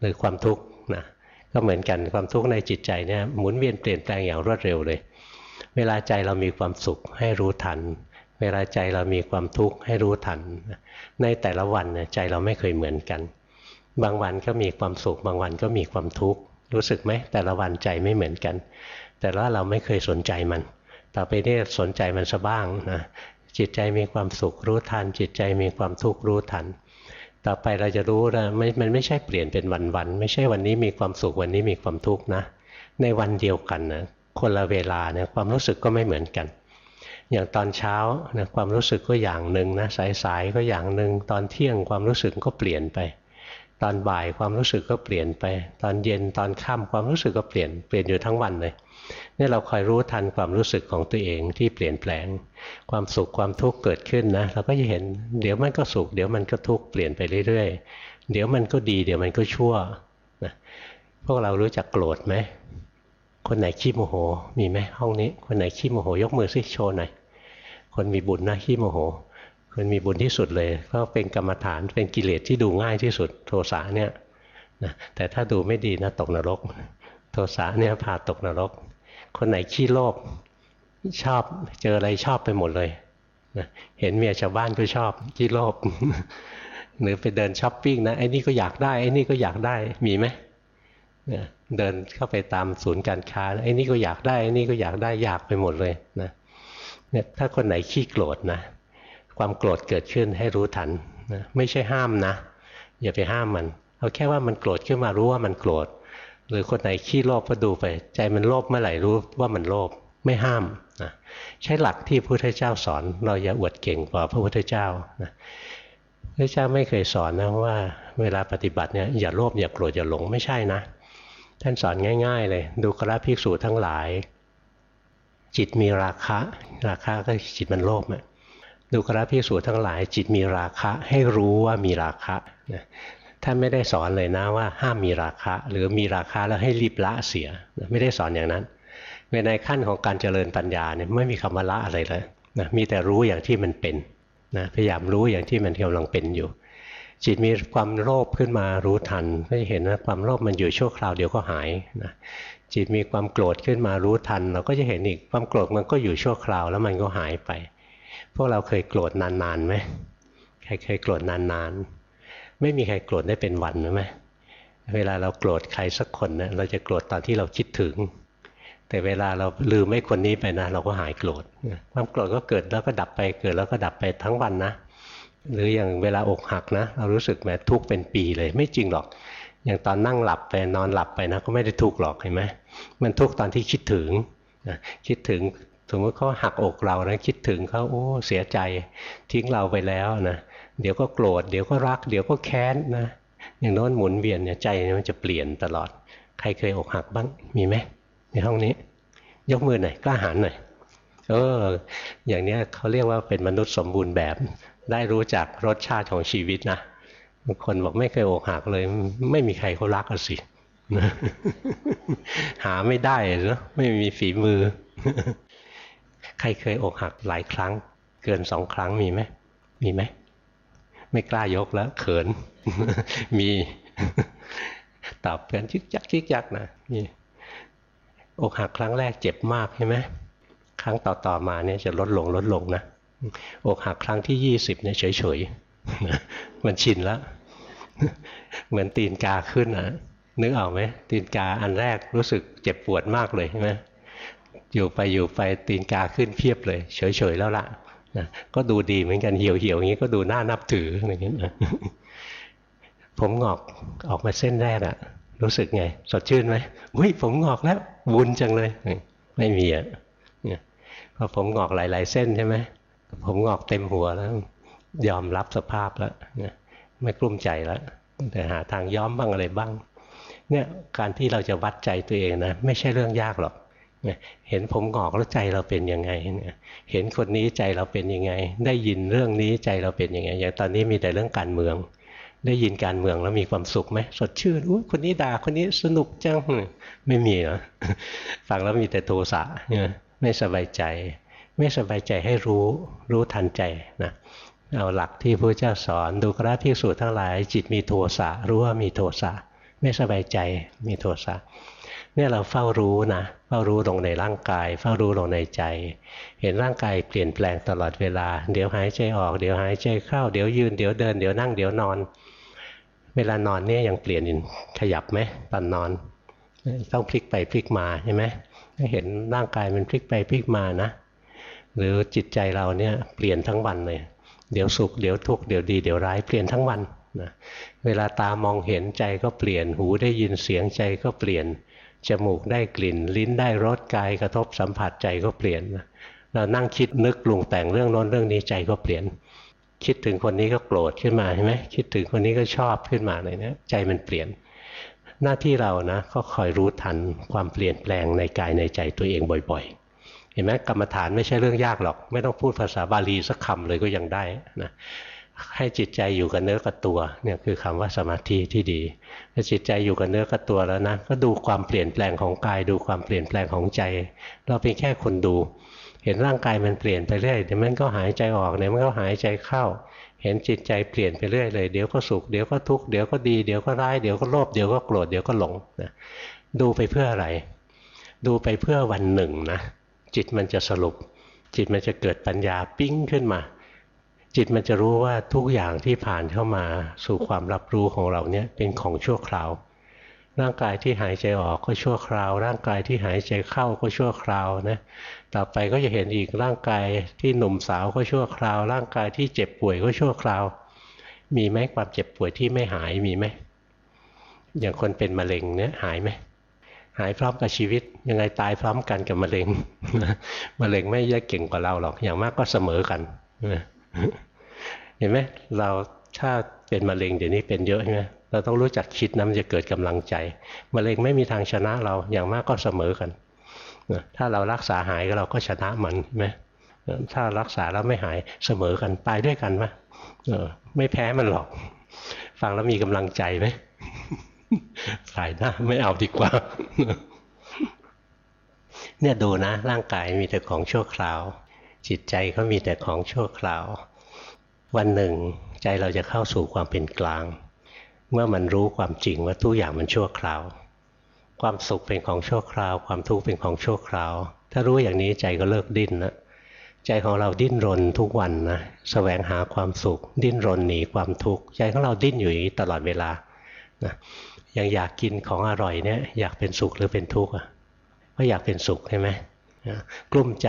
หรือความทุกข์นะก็เหมือนกันความทุกข์ในจิตใจเนี่ยหมุนเวียนเปลี่ยนแปลงอย่างรวดเร็วเลย เวลาใจเรามีความสุขให้รู้ทัน เวลาใจเรามีความทุกข์ให้รู้ทัน ในแต่ละวันใจเราไม่เคยเหมือนกัน บางวันก็มีความสุข บางวันก็มีความทุกข์รู้สึกไหมแต่ละวันใจไม่เหมือนกัน แต่ว่าเราไม่เคยสนใจมัน ต่อไปนี้สนใจมันซะบ้างนะจิตใจมีความสุขรู้ทัน จิตใจมีความทุกข์รู้ทัน ต่อไปเราจะรู้นะม่มันไม่ใช่เปลี่ยนเป็นวันๆไม่ใช่วันนี้มีความสุขวันนี้มีความทุกข์นะ ในวันเดียวกันนะคนละเวลาเนี่ยความรู้สึกก็ไม่เหมือนกัน อย่างตอนเช้านะความรู้สึกก็อย่างหนึ่งนะสายๆก็อย่างหนึ่งตอนเที่ยงความรู้สึกก็เปลี่ยนไป ตอนบ่ายความรู้สึกก็เปลี่ยนไป ตอนเย็นตอนค่ำความรู้สึกก็เปลี่ยนเปลี่ยนอยู่ทั้งวันเลย นี่เราคอยรู้ทันความรู้สึกของตัวเองที่เปลี่ยนแปลง ความสุขความทุกข์เกิดขึ้นนะเราก็จะเห็นเดี๋ยวมันก็สุขเดี๋ยวมันก็ทุกข์เปลี่ยนไปเรื่อยๆ เดี๋ยวมันก็ดี เดี๋ยวมันก็ชั่วนะพวกเรารู้จักโกรธไหมคนไหนขี้โมโห มีไหมห้องนี้ คนไหนขี้โมโห ยกมือซิโชว์หน่อยคนมีบุญนะขี้โมโห คนมีบุญที่สุดเลยก็เป็นกรรมฐานเป็นกิเลสที่ดูง่ายที่สุดโทสะเนี่ยนะแต่ถ้าดูไม่ดีนะตกนรก โทสะเนี่ยพาตกนรก คนไหนขี้โลภชอบเจออะไรชอบไปหมดเลยนะเห็นเมียชาวบ้านก็ชอบขี้โลภหรือไปเดินช้อปปิ้งนะไอ้นี่ก็อยากได้ไอ้นี่ก็อยากได้มีไหมเดินเข้าไปตามศูนย์การค้าไอ้นี่ก็อยากได้ไอ้นี่ก็อยากได้อยากไปหมดเลยนะเนี่ยถ้าคนไหนขี้โกรธนะ ความโกรธเกิดขึ้นให้รู้ทันนะไม่ใช่ห้ามนะ อย่าไปห้ามมันเอาแค่ว่ามันโกรธขึ้นมารู้ว่ามันโกรธ หรือคนไหนขี้โลภก็ดูไป ใจมันโลภเมื่อไหร่รู้ว่ามันโลภไม่ห้ามนะใช้หลักที่พระพุทธเจ้าสอน เราอย่าอวดเก่งกว่าพระพุทธเจ้านะพระเจ้าไม่เคยสอนนะว่า เวลาปฏิบัติเนี่ยอย่าโลภอย่าโกรธอย่าหลงไม่ใช่นะ ท่านสอนง่าย ๆ เลย ดูกราภิกษุทั้งหลาย จิตมีราคะ ราคะก็จิตมันโลภอะดูกราภิกษุทั้งหลาย จิตมีราคะให้รู้ว่ามีราคะ ท่านไม่ได้สอนเลยนะว่าห้ามมีราคะ หรือมีราคะแล้วให้รีบละเสีย ไม่ได้สอนอย่างนั้นในขั้นของการเจริญปัญญาเนี่ยไม่มีคำว่าละอะไรเลยนะมีแต่รู้อย่างที่มันเป็นนะพยายามรู้อย่างที่มันกำลังเป็นอยู่ จิตมีความโลภขึ้นมารู้ทันก็จะเห็นว่าความโลภมันอยู่ชั่วคราวเดี๋ยวก็หายนะจิตมีความโกรธขึ้นมารู้ทัน เราก็จะเห็นอีกความโกรธมันก็อยู่ชั่วคราวแล้วมันก็หายไป พวกเราเคยโกรธนานๆไหมใครเคยโกรธนานๆ ไม่มีใครโกรธได้เป็นวันหรือไหมเวลาเราโกรธใครสักคนนะเราจะโกรธตอนที่เราคิดถึง แต่เวลาเราลืมไม่คนนี้ไปนะ เราก็หายโกรธความโกรธก็เกิดแล้วก็ดับไปเกิดแล้วก็ดับไปทั้งวันนะ หรืออย่างเวลาอกหักนะ เรารู้สึกแม้ทุกเป็นปีเลย ไม่จริงหรอก อย่างตอนนั่งหลับไปนอนหลับไปนะ ก็ไม่ได้ทุกหรอกเห็นไหมมันทุกตอนที่คิดถึงคิดถึงสมมติเขาหักอกเรานะคิดถึงเขาโอ้เสียใจทิ้งเราไปแล้วนะ เดี๋ยวก็โกรธเดี๋ยวก็รัก เดี๋ยวก็แค้นนะอย่างโน้นหมุนเวียนเนี่ยใจมันจะเปลี่ยนตลอด ใครเคยอกหักบ้างมีไหมในห้องนี้ ยกมือหน่อยกล้าหาญหน่อยเอออย่างเนี้ยเขาเรียกว่าเป็นมนุษย์สมบูรณ์แบบ ได้รู้จักรสชาติของชีวิตนะบางคนบอกไม่เคยอกหักเลย ไม่มีใครเขารักกันสิหาไม่ได้เนาะไม่มีฝีมือ ใครเคยอกหักหลายครั้ง เกินสองครั้งมีไหมมีไหม ไม่กล้ายกแล้ว เขิน มีตอบกันชิกจักชิกจักนะมีอกหักครั้งแรกเจ็บมากใช่ไหมครั้งต่อๆมาเนี่ยจะลดลงลดลงนะอกหักครั้งที่ยี่สิบเนี่ยเฉยๆมันชินแล้ว เหมือนตีนกาขึ้นอะนึกออกไหมตีนกาอันแรกรู้สึกเจ็บปวดมากเลยใช่ไหมอยู่ไปอยู่ไปตีนกาขึ้นเพียบเลย เฉยๆแล้วล่ะ นะก็ดูดีเหมือนกันเหี่ยวเหี่ยวอย่างนี้ก็ดูน่านับถืออะไรอย่างเงี้ยผมงอกออกมาเส้นแรกอะรู้สึกไง สดชื่นไหมอุ้ยผมงอกแล้วบุญจังเลย ไม่มีอะพอผมงอกหลาย ๆ เส้นใช่ไหมผมงอกเต็มหัวแล้ว ยอมรับสภาพแล้วไม่กลุ้มใจแล้วแต่หาทางย้อมบ้างอะไรบ้าง เนี่ยการที่เราจะวัดใจตัวเองนะไม่ใช่เรื่องยากหรอก เห็นผมงอกแล้วใจเราเป็นยังไง เห็นคนนี้ใจเราเป็นยังไง ได้ยินเรื่องนี้ใจเราเป็นยังไง อย่างตอนนี้มีแต่เรื่องการเมือง ได้ยินการเมืองแล้วมีความสุขไหมสดชื่นอุ้ยคนนี้ด่าคนนี้สนุกจังไม่มีหรอฟังแล้วมีแต่โทสะไม่สบายใจ ไม่สบายใจให้รู้รู้ทันใจนะเอาหลักที่พระเจ้าสอนดูกราภิกษุทั้งหลาย จิตมีโทสะรู้ว่ามีโทสะไม่สบายใจมีโทสะเนี่ยเราเฝ้ารู้นะ เฝ้ารู้ลงในร่างกาย เฝ้ารู้ลงในใจ เห็นร่างกายเปลี่ยนแปลงตลอดเวลา เดี๋ยวหายใจออก เดี๋ยวหายใจเข้า เดี๋ยวยืน เดี๋ยวเดิน เดี๋ยวนั่ง เดี๋ยวนอน เวลานอนเนี่ยยังเปลี่ยนขยับไหมตอนนอน ต้องพลิกไปพลิกมาใช่ไหมเห็นร่างกายมันพลิกไปพลิกมานะ หรือจิตใจเราเนี่ยเปลี่ยนทั้งวันเลย เดี๋ยวสุข เดี๋ยวทุกข์ เดี๋ยวดี เดี๋ยวร้าย เปลี่ยนทั้งวันนะเวลาตามองเห็นใจก็เปลี่ยน หูได้ยินเสียงใจก็เปลี่ยน จมูกได้กลิ่น ลิ้นได้รสกายกระทบสัมผัสใจก็เปลี่ยนเรานั่งคิดนึกปรุงแต่งเรื่องโน้นเรื่องนี้ใจก็เปลี่ยน คิดถึงคนนี้ก็โกรธขึ้นมาใช่ไหมคิดถึงคนนี้ก็ชอบขึ้นมาเลยนะใจมันเปลี่ยน หน้าที่เรานะก็คอยรู้ทันความเปลี่ยนแปลงในกายในใจตัวเองบ่อย ๆ เห็นไหมกรรมฐานไม่ใช่เรื่องยากหรอก ไม่ต้องพูดภาษาบาลีสักคำเลยก็ยังได้นะ ให้จิตใจอยู่กับเนื้อกับตัวเนี่ยคือคำว่าสมาธิที่ดีถ้าจิตใจอยู่กับเนื้อกับตัวแล้วนะก็ดูความเปลี่ยนแปลงของกาย ดูความเปลี่ยนแปลงของใจ เราเป็นแค่คนดู เห็นร่างกายมันเปลี่ยนไปเรื่อยเดี๋ยวมันก็หายใจออกเดี๋ยวมันก็หายใจเข้า เห็นจิตใจเปลี่ยนไปเรื่อยเลยเดี๋ยวก็สุขเดี๋ยวก็ทุกข์เดี๋ยวก็ดีเดี๋ยวก็ร้ายเดี๋ยวก็โลภเดี๋ยวก็โกรธเดี๋ยวก็หลงนะดูไปเพื่ออะไร ดูไปเพื่อวันหนึ่งนะจิตมันจะสรุป จิตมันจะเกิดปัญญาปิ้งขึ้นมา จิตมันจะรู้ว่าทุกอย่างที่ผ่านเข้ามาสู่ความรับรู้ของเราเนี่ยเป็นของชั่วคราว ร่างกายที่หายใจออกก็ชั่วคราว ร่างกายที่หายใจเข้าก็ชั่วคราวนะต่อไปก็จะเห็นอีกร่างกายที่หนุ่มสาวก็ชั่วคราว ร่างกายที่เจ็บป่วยก็ชั่วคราว มีไหมความเจ็บป่วยที่ไม่หายมีไหมอย่างคนเป็นมะเร็งเนี่ยหายไหมหายพร้อมกับชีวิต ยังไงตายพร้อมกันกับมะเร็งมะเร็งไม่แยกเก่งกว่าเราหรอกอย่างมากก็เสมอกัน เห็นไหมเราถ้าเป็นมะเร็งเดี๋ยวนี้เป็นเยอะใช่ไหมเราต้องรู้จักคิดนะมันจะเกิดกำลังใจมะเร็งไม่มีทางชนะเราอย่างมากก็เสมอกันถ้าเรารักษาหายเราก็ชนะมันใช่ไหมถ้ารักษาแล้วไม่หายเสมอกันตายด้วยกันไหมไม่แพ้มันหรอก ฟังแล้วมีกำลังใจไหมสายหน้าไม่เอาดีกว่า เนี่ยดูนะ ร่างกายมีแต่ของชั่วคราว จิตใจก็มีแต่ของชั่วคราว วันหนึ่งใจเราจะเข้าสู่ความเป็นกลาง เมื่อมันรู้ความจริงว่าทุกอย่างมันชั่วคราว ความสุขเป็นของชั่วคราว ความทุกข์เป็นของชั่วคราว ถ้ารู้อย่างนี้ใจก็เลิกดิ้นนะใจของเราดิ้นรนทุกวันนะสแสวงหาความสุข ดิ้นรนหนีความทุกข์ใจของเราดิ้นอยู่อย่างนี้ตลอดเวลานะยังอยากกินของอร่อยเนี่ยอยากเป็นสุขหรือเป็นทุกข์อะก็อยากเป็นสุขใช่ไหม กลุ้มใจ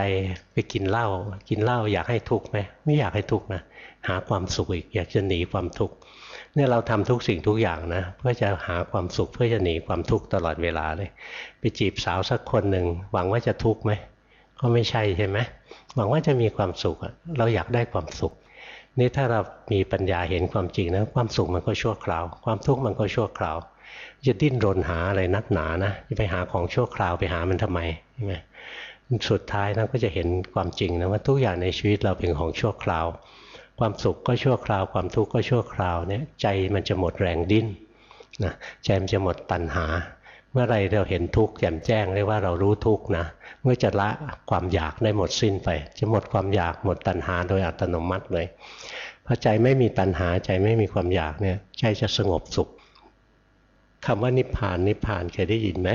ไปกินเหล้ากินเหล้าอยากให้ทุกข์ไหมไม่อยากให้ทุกข์นะหาความสุขอีกอยากจะหนีความทุกข์เนี่ยเราทำทุกสิ่งทุกอย่างนะเพื่อจะหาความสุขเพื่อจะหนีความทุกข์ตลอดเวลาเลย ไปจีบสาวสักคนหนึ่งหวังว่าจะทุกข์ไหมก็ไม่ใช่ใช่ไหมหวังว่าจะมีความสุขเราอยากได้ความสุข นี่ถ้าเรามีปัญญาเห็นความจริงนะความสุขมันก็ชั่วคราว ความทุกข์มันก็ชั่วคราวจะดิ้นรนหาอะไรนักหนานะจะไปหาของชั่วคราวไปหามันทำไมใช่ไหม สุดท้ายนะก็จะเห็นความจริงนะว่าทุกอย่างในชีวิตเราเป็นของชั่วคราว ความสุขก็ชั่วคราว ความทุกข์ก็ชั่วคราวเนี่ยใจมันจะหมดแรงดิ้นนะใจมันจะหมดตัณหา เมื่อไรเราเห็นทุกข์แจ่มแจ้งเรียกว่าเรารู้ทุกข์นะเมื่อจะละความอยากได้หมดสิ้นไป จะหมดความอยากหมดตัณหาโดยอัตโนมัติเลยพอใจไม่มีตัณหาใจไม่มีความอยากเนี่ยใจจะสงบสุขคำว่านิพพานนิพพานเคยได้ยินไหม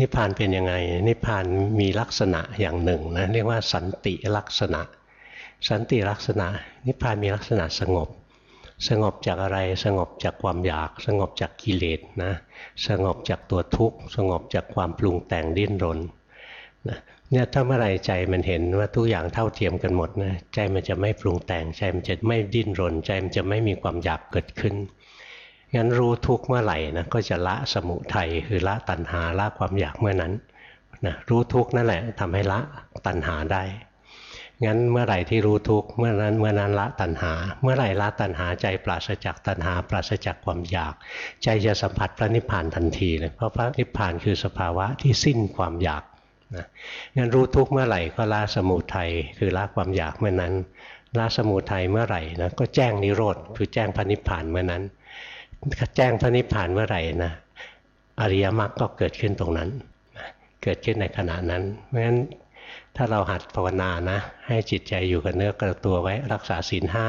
นิพพานเป็นยังไง นิพพานมีลักษณะอย่างหนึ่งนะเรียกว่าสันติลักษณะ สันติลักษณะ นิพพานมีลักษณะสงบ สงบจากอะไรสงบจากความอยาก สงบจากกิเลสนะสงบจากตัวทุกข์ สงบจากความปรุงแต่งดิ้นรนนะเนี่ยถ้าเมื่อไรใจมันเห็นว่าทุกอย่างเท่าเทียมกันหมดนะใจมันจะไม่ปรุงแต่งใจมันจะไม่ดิ้นรน ใจมันจะไม่มีความอยากเกิดขึ้น งั้นรู้ทุกเมื่อไหร่นะก็จะละสมุทัยคือละตัณหาละความอยากเมื่อนั้นนะรู้ทุกนั่นแหละทำให้ละตัณหาได้ งั้นเมื่อไหร่ที่รู้ทุกเมื่อนั้นเมื่อนั้นละตัณหา เมื่อไหร่ละตัณหาใจปราศจากตัณหา ปราศจากความอยาก ใจจะสัมผัสพระนิพพานทันทีเลยเพราะพระนิพพานคือสภาวะที่สิ้นความอยากนะงั้นรู้ทุกเมื่อไหร่ก็ละสมุทัยคือละความอยากเมื่อนั้นละสมุทัยเมื่อไหร่นะก็แจ้งนิโรธคือแจ้งพระนิพพานเมื่อนั้น แจ้งพระนิพพานเมื่อไหร่นะอริยมรรคก็เกิดขึ้นตรงนั้น เกิดขึ้นในขณะนั้น เพราะฉะนั้นถ้าเราหัดภาวนานะ ให้จิตใจอยู่กับเนื้อกับตัวไว้รักษาศีลห้า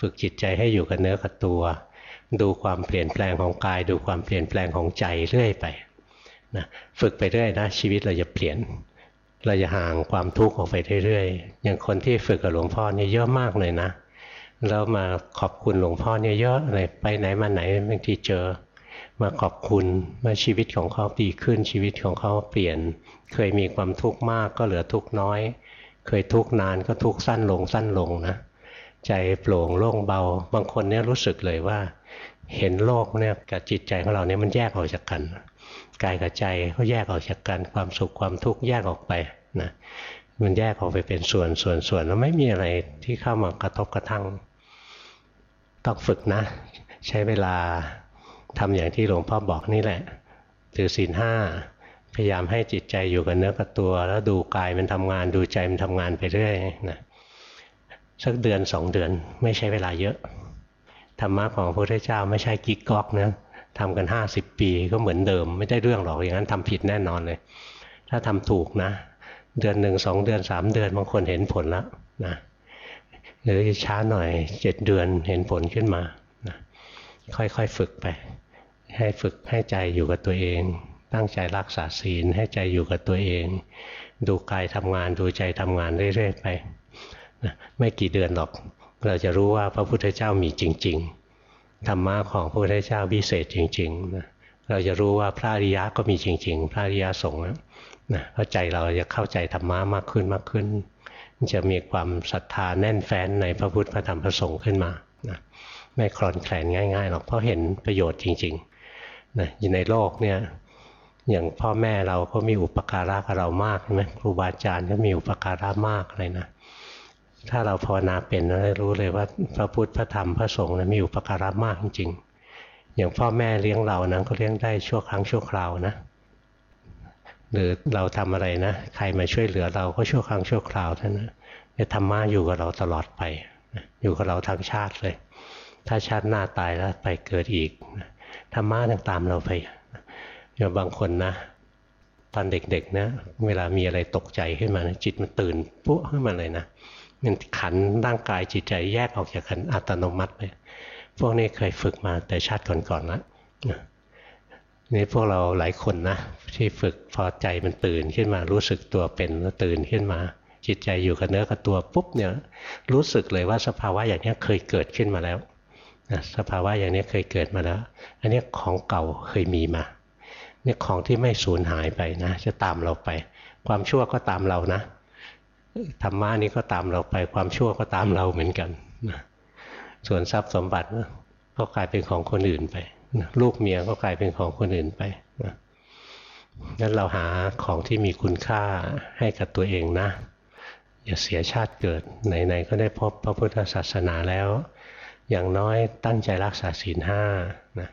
ฝึกจิตใจให้อยู่กับเนื้อกับตัว ดูความเปลี่ยนแปลงของกาย ดูความเปลี่ยนแปลงของใจเรื่อยไปนะฝึกไปเรื่อยนะชีวิตเราจะเปลี่ยน เราจะห่างความทุกข์ออกไปเรื่อยๆอย่างคนที่ฝึกกับหลวงพ่อนี่เยอะมากเลยนะ แล้วมาขอบคุณหลวงพ่อเนี่ยเยอะเลยไปไหนมาไหนบางทีเจอ มาขอบคุณมาชีวิตของเขาดีขึ้นชีวิตของเขาเปลี่ยน เคยมีความทุกข์มากก็เหลือทุกข์น้อย เคยทุกข์นานก็ทุกข์สั้นลงสั้นลงนะใจโปร่งโล่งเบา บางคนเนี่ยรู้สึกเลยว่า เห็นโลกเนี่ยกับจิตใจของเราเนี่ยมันแยกออกจากกันกายกับใจก็แยกออกจากกันความสุขความทุกข์แยกออกไปนะมันแยกออกไปเป็นส่วนส่วนส่วนแล้วไม่มีอะไรที่เข้ามากระทบกระทั่ง ต้องฝึกนะ ใช้เวลาทำอย่างที่หลวงพ่อบอกนี่แหละ ถือศีลห้าพยายามให้จิตใจอยู่กับเนื้อกับตัว แล้วดูกายมันทำงานดูใจมันทำงานไปเรื่อยนะสักเดือนสองเดือนไม่ใช้เวลาเยอะธรรมะของพระพุทธเจ้าไม่ใช่กิ๊กก๊อกนะทำกันห้าสิบปีก็เหมือนเดิม ไม่ได้เรื่องหรอกอย่างนั้นทำผิดแน่นอนเลย ถ้าทำถูกนะ เดือนหนึ่งสองเดือนสามเดือนบางคนเห็นผลแล้วนะ หรือช้าหน่อยเจ็ดเดือนเห็นผลขึ้นมานะค่อยๆฝึกไป ให้ฝึกให้ใจอยู่กับตัวเอง ตั้งใจรักษาศีลให้ใจอยู่กับตัวเอง ดูกายทำงานดูใจทำงานเรื่อยๆไปนะไม่กี่เดือนหรอก เราจะรู้ว่าพระพุทธเจ้ามีจริง ๆ ธรรมะของพระพุทธเจ้าพิเศษจริงๆนะเราจะรู้ว่าพระอริยะก็มีจริง ๆ พระอริยสงฆ์นะเพราะใจเราจะเข้าใจธรรมะมากขึ้นมากขึ้น จะมีความศรัทธาแน่นแฟ้นในพระพุทธพระธรรมพระสงฆ์ขึ้นมานะไม่คลอนแคลนง่ายๆหรอกเพราะเห็นประโยชน์จริงๆนะอยู่ในโลกเนี่ยอย่างพ่อแม่เราก็มีอุปการะกับเรามากใช่ไหมครูบาอาจารย์ก็มีอุปการะมากเลยนะถ้าเราภาวนาเป็นเรารู้เลยว่าพระพุทธพระธรรมพระสงฆ์มีอุปการะมากจริงๆอย่างพ่อแม่เลี้ยงเรานั้นก็เลี้ยงได้ชั่วครั้งชั่วคราวนะ หรือเราทำอะไรนะใครมาช่วยเหลือเราก็ชั่วครั้งชั่วคราวเท่านั้นเนี่ยธรรมะอยู่กับเราตลอดไป อยู่กับเราทั้งชาติเลย ถ้าชาติหน้าตายแล้วไปเกิดอีกธรรมะยังตามเราไปอย่างบางคนนะ ตอนเด็กๆนะเวลามีอะไรตกใจขึ้นมานะจิตมันตื่นปุ๊บขึ้นมาเลยนะมันขันร่างกายจิตใจแยกออกจากกันอัตโนมัติเลยพวกนี้เคยฝึกมาแต่ชาติก่อนๆแล้ว นี่พวกเราหลายคนนะที่ฝึกพอใจมันตื่นขึ้นมารู้สึกตัวเป็นแล้วตื่นขึ้นมา จิตใจอยู่กับเนื้อกับตัวปุ๊บเนี่ยรู้สึกเลยว่าสภาวะอย่างนี้เคยเกิดขึ้นมาแล้วนะสภาวะอย่างนี้เคยเกิดมาแล้ว อันนี้ของเก่าเคยมีมาเนี่ยของที่ไม่สูญหายไปนะ จะตามเราไป ความชั่วก็ตามเรานะธรรมะนี้ก็ตามเราไป ความชั่วก็ตามเราเหมือนกันนะส่วนทรัพย์สมบัติก็กลายเป็นของคนอื่นไป ลูกเมียก็กลายเป็นของคนอื่นไปนะงั้นเราหาของที่มีคุณค่าให้กับตัวเองนะ อย่าเสียชาติเกิด ไหนๆก็ได้พบพระพุทธศาสนาแล้ว อย่างน้อยตั้งใจรักษาศีลห้านะ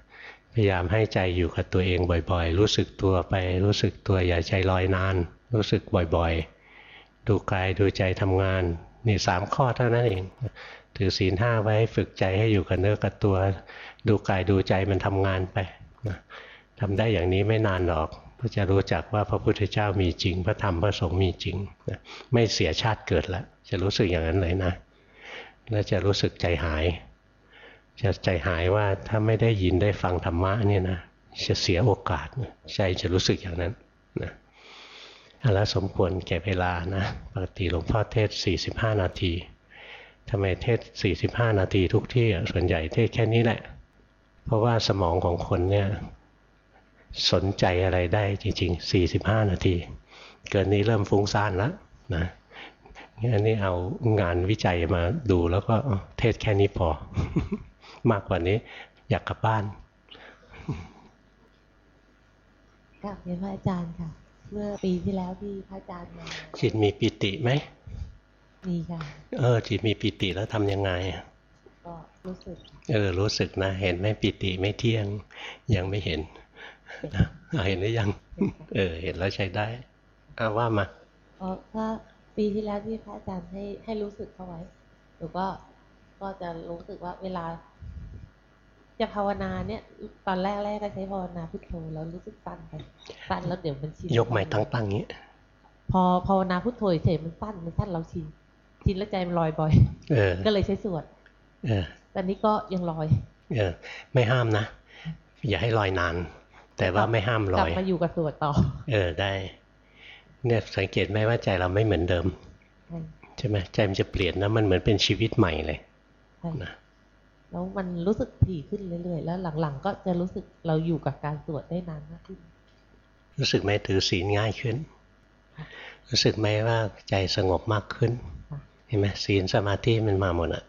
พยายามให้ใจอยู่กับตัวเองบ่อยๆ รู้สึกตัวไป รู้สึกตัวอย่าใจลอยนาน รู้สึกบ่อยๆ ดูกายดูใจทำงาน นี่สามข้อเท่านั้นเอง ถือศีลห้าไว้ฝึกใจให้อยู่กับเนื้อกับตัว ดูกายดูใจมันทำงานไปนะทำได้อย่างนี้ไม่นานหรอกก็จะรู้จักว่าพระพุทธเจ้ามีจริง พระธรรมพระสงฆ์มีจริงนะไม่เสียชาติเกิดแล้วจะรู้สึกอย่างนั้นเลยนะ แล้วจะรู้สึกใจหาย จะใจหายว่าถ้าไม่ได้ยินได้ฟังธรรมะเนี่ยนะจะเสียโอกาสใจจะรู้สึกอย่างนั้นนะแล้วสมควรแก่เวลานะปกติหลวงพ่อเทศ 45 นาทีทำไมเทศ 45 นาทีทุกที่ส่วนใหญ่เทศแค่นี้แหละ เพราะว่าสมองของคนเนี่ยสนใจอะไรได้จริง ๆ 45 นาที เกินนี้เริ่มฟุ้งซ่านแล้วนะงั้นนี่เอางานวิจัยมาดูแล้วก็เทศแค่นี้พอ มากกว่านี้ อยากกลับบ้านกลับเรียนพระอาจารย์ค่ะ เมื่อปีที่แล้วที่พระอาจารย์มาจิตมีปิติไหมมีค่ะ เออจิตมีปิติแล้วทำยังไง ก็รู้สึกเออรู้สึกนะ เห็นไหมปิติไม่เที่ยงยังไม่เห็นนะเอาเห็นหรือยัง เออ เห็นแล้วใช้ได้อาว่ามาเพราะถ้าปีที่แล้วที่พระอาจารย์ให้ให้รู้สึกเข้าไว้หนูก็ก็จะรู้สึกว่าเวลา จะภาวนาเนี่ย ตอนแรกแรกก็ใช้ภาวนาพุทโธแล้วรู้สึกสั้นไปสั้นแล้วเดี๋ยวมันชินยกไม้ตั้งตั้งๆนี้พอภาวนาพุทโธเฉยๆมันสั้นมันสั้นเราชินชินแล้วใจมันลอยบ่อยเออก็เลยใช้สวด เออตอนนี้ก็ยังลอยเออไม่ห้ามนะ อย่าให้ลอยนาน แต่ว่าไม่ห้ามลกลัอบยมาอยู่กับสวดต่อ เออได้ เนี่ยสังเกตไหมว่าใจเราไม่เหมือนเดิมใช่ใช่ไหมใจมันจะเปลี่ยนนะมันเหมือนเป็นชีวิตใหม่เลยใช่นะแล้วมันรู้สึกถี่ขึ้นเรื่อยๆ แล้วหลังๆ ก็จะรู้สึกเราอยู่กับการสวดได้นานมากขึ้น รู้สึกไหมถือศีลง่ายขึ้น รู้สึกไหมว่าใจสงบมากขึ้นค่ะเห็นไหมศีลสมาธิมันมาหมดอะ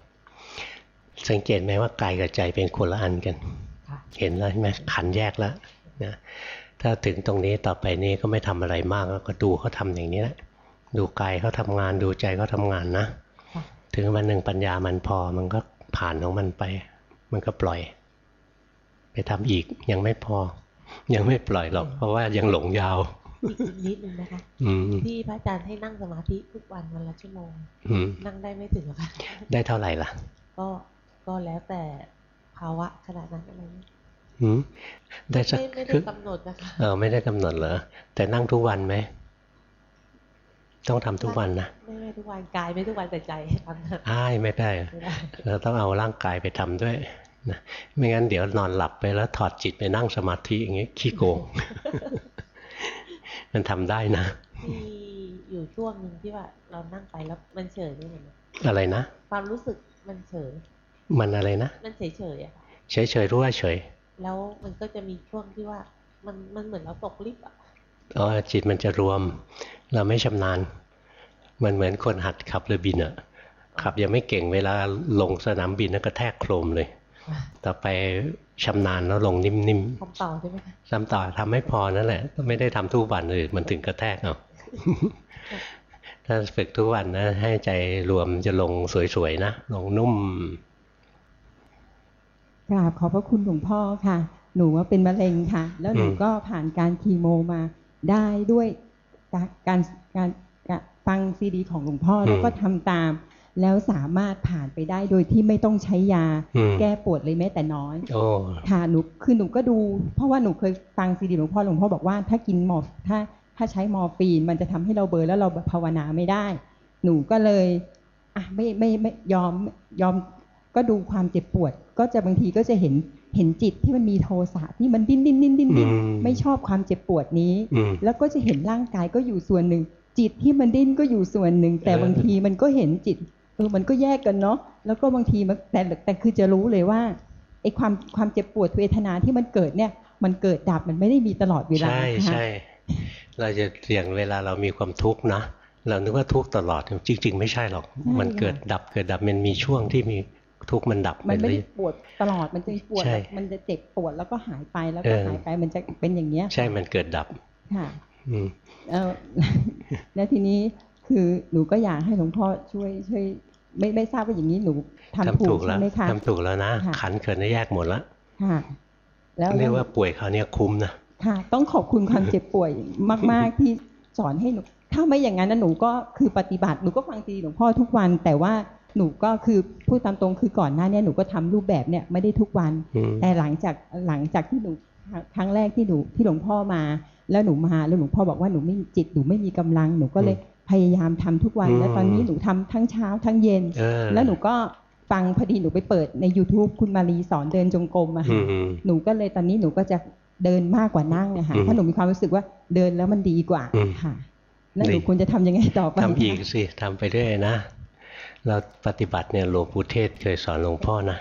สังเกตไหมว่ากายกับใจเป็นคนละอันกันค่ะเห็นแล้วใช่ไหมขันแยกแล้วนะถ้าถึงตรงนี้ต่อไปนี้ก็ไม่ทำอะไรมากแล้วก็ดูเขาทำอย่างนี้แหละดูกายเขาทำงาน ดูใจเขาทำงานนะค่ะถึงวันหนึ่งปัญญามันพอมันก็ผ่านของมันไป มันก็ปล่อย ไปทำอีกยังไม่พอ ยังไม่ปล่อยหรอก เพราะว่ายังหลงยาวอีกอีกนิดนึงนะคะอืมที่พระอาจารย์ให้นั่งสมาธิทุกวันวันละชั่วโมงอืมนั่งได้ไม่ถึงหรอกค่ะได้เท่าไหร่ล่ะ ก็ ก็แล้วแต่ภาวะขนาดนั้นอะไรเงี้ยอืมได้สักไม่ไม่คได้รึ่งกำหนดนะคะเออไม่ได้กำหนดเหรอแต่นั่งทุกวันไหมต้องทำทุกวันนะไม่ไม่ทุกวันกายไม่ทุกวันแต่ใจทำนะอ้ายไม่ได้ไม่ได้เราต้องเอาร่างกายไปทำด้วยนะไม่งั้นเดี๋ยวนอนหลับไปแล้วถอดจิตไปนั่งสมาธิอย่างเงี้ยขี้โกง มันทำได้นะมีอยู่ช่วงหนึ่งที่ว่า เรานั่งไปแล้วมันเฉยไม่เห็นไหมอะไรนะความรู้สึกมันเฉย มันอะไรนะ มันเฉยเฉยๆอะค่ะเฉยเฉยๆรู้ว่าเฉย แล้วมันก็จะมีช่วงที่ว่ามันมันเหมือนเราตกลิฟต์อะอ๋อจิตมันจะรวม เราไม่ชำนาญ มันเหมือนคนหัดขับเรือบินอะขับยังไม่เก่งเวลาลงสนามบินแล้วก็แทกโครมเลย ต่อไปชำนาญแล้วลงนิ่มคำต่อใช่ไหมคะๆซ้ำต่อทำไม่พอนั่นแหละก็ไม่ได้ทำทุกวันเลยมันถึงกระแทกเอาถ้าฝึกทุกวันนะให้ใจรวมจะลงสวยๆนะลงนุ่ม กราบขอบพระคุณหลวงพ่อค่ะ หนูว่าเป็นมะเร็งค่ะ แล้วหนูอืมก็ผ่านการคีโมมาได้ด้วยการการการการฟังซีดีของหลวงพ่อแล้วก็ทำตาม แล้วสามารถผ่านไปได้โดยที่ไม่ต้องใช้ยาอืมแก้ปวดเลยแม้แต่น้อยโอ้ค่ะหนูคือหนูก็ดู เพราะว่าหนูเคยฟังซีดีหลวงพ่อหลวงพ่อบอกว่าถ้ากินมอร์ฟถ้าถ้าใช้มอร์ฟีนมันจะทำให้เราเบลอแล้วเราภาวนาไม่ได้ หนูก็เลยอะไม่ไม่ไม่ยอมยอม ก็ดูความเจ็บปวด ก็จะบางทีก็จะเห็นเห็นจิตที่มันมีโทสะที่มันดิ้นดิ้นดิ้นดิ้นดิ้นอืมไม่ชอบความเจ็บปวดนี้อืมแล้วก็จะเห็นร่างกายก็อยู่ส่วนหนึ่ง จิตที่มันดิ้นก็อยู่ส่วนหนึ่ง แต่เออบางทีมันก็เห็นจิตเออมันก็แยกกันเนาะแล้วก็บางทีมันแต่แต่คือจะรู้เลยว่าไอ้ความความเจ็บปวดเวทนาที่มันเกิดเนี่ย มันเกิดดับมันไม่ได้มีตลอดเวลาใช่นะคะใช่เราจะอย่างเวลาเรามีความทุกข์นะเรานึกว่าทุกข์ตลอดจริง ๆ ไม่ใช่หรอก มันเกิดดับเกิดดับมันมีช่วงที่มี ทุกข์มันดับมันไม่เรื่ได้อยปวดตลอดมันจะปวดใช่มันจะเจ็บปวดแล้วก็หายไปแล้วก็เออหายไปมันจะเป็นอย่างเงี้ย ใช่มันเกิดดับค่ะอืมเออแล้วทีนี้คือหนูก็อยากให้หลวงพ่อช่วยช่วย ไม่ไม่ทราบว่าอย่างนี้หนูทำทำถูถูกกแล้ใช่วไหมคะทำถูกแล้วนะค่ะขันเกิดได้แยกหมดแล้วค่ะ แล้วเรียกว่าป่วยคราวเนี้ยคุ้มนะค่ะ ต้องขอบคุณความเจ็บป่วยมาก ๆ ที่สอนให้หนูถ้าไม่อย่างนั้นนะหนูก็คือปฏิบัติหนูก็ฟังซีดีหลวงพ่อทุกวัน แต่ว่า หนูก็คือพูดตามตรงคือก่อนหน้าเนี้หนูก็ทำรูปแบบเนี่ยไม่ได้ทุกวันอืมแต่หลังจากหลังจากที่หนูครั้งแรกที่หนูที่หลวงพ่อมา แล้วหนูมาแล้วหลวงพ่อบอกว่าหนูไม่จิตหนูไม่มีกำลังหนูก็เลยพยายามทำทุกวันอืมแล้วตอนนี้หนูทำทั้งเช้าทั้งเย็นเออแล้วหนูก็ฟังพอดีหนูไปเปิดใน YouTube คุณมารีสอนเดินจงกรมอะอืค่ะมอืมหนูก็เลยตอนนี้หนูก็จะเดินมากกว่านั่งอะค่ะอืมเพราะหนูมีความรู้สึกว่าเดินแล้วมันดีกว่าอืมค่ะแล้วหนูดีควรจะทำยังไงต่อไปทำอีกสิทำไปเรื่อยนะ เราปฏิบัติเนี่ยหลวงปู่เทศเคยสอนหลวงพ่อนะ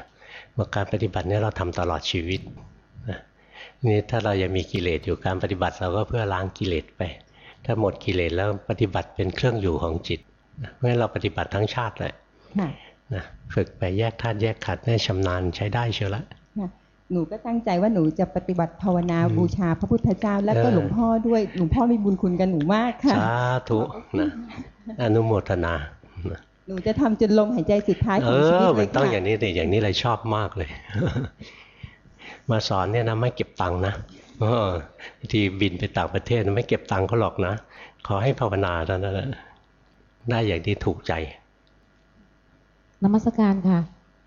ว่าการปฏิบัติเนี่ยเราทำตลอดชีวิตนะนี่ถ้าเรายังมีกิเลสอยู่การปฏิบัติเราก็เพื่อล้างกิเลสไป ถ้าหมดกิเลสแล้วปฏิบัติเป็นเครื่องอยู่ของจิตนะเพราะฉะนั้นเราปฏิบัติทั้งชาติแหละค่ะนะฝึกไปแยกธาตุแยกขัดให้ชำนาญใช้ได้เชียวละค่ะหนูก็ตั้งใจว่าหนูจะปฏิบัติภาวนาอืมบูชาพระพุทธเจ้า แล้วก็เออหลวงพ่อด้วยหลวงพ่อมีบุญคุณกับหนูมากค่ะสาธุนะอนุโมทนานะ หนูจะทำจนลมหายใจสุดท้ายขเอองชีวิตอเลมัยนต้องค่ะอย่างนี้เลยอย่างนี้เลยชอบมากเลย มาสอนเนี่ยนะไม่เก็บตังค์นะเออบางทีบินไปต่างประเทศไม่เก็บตังค์เขาหรอกนะขอให้ภาวนาเท่านั้นแหละได้อย่างที่ถูกใจนมัสการค่ะ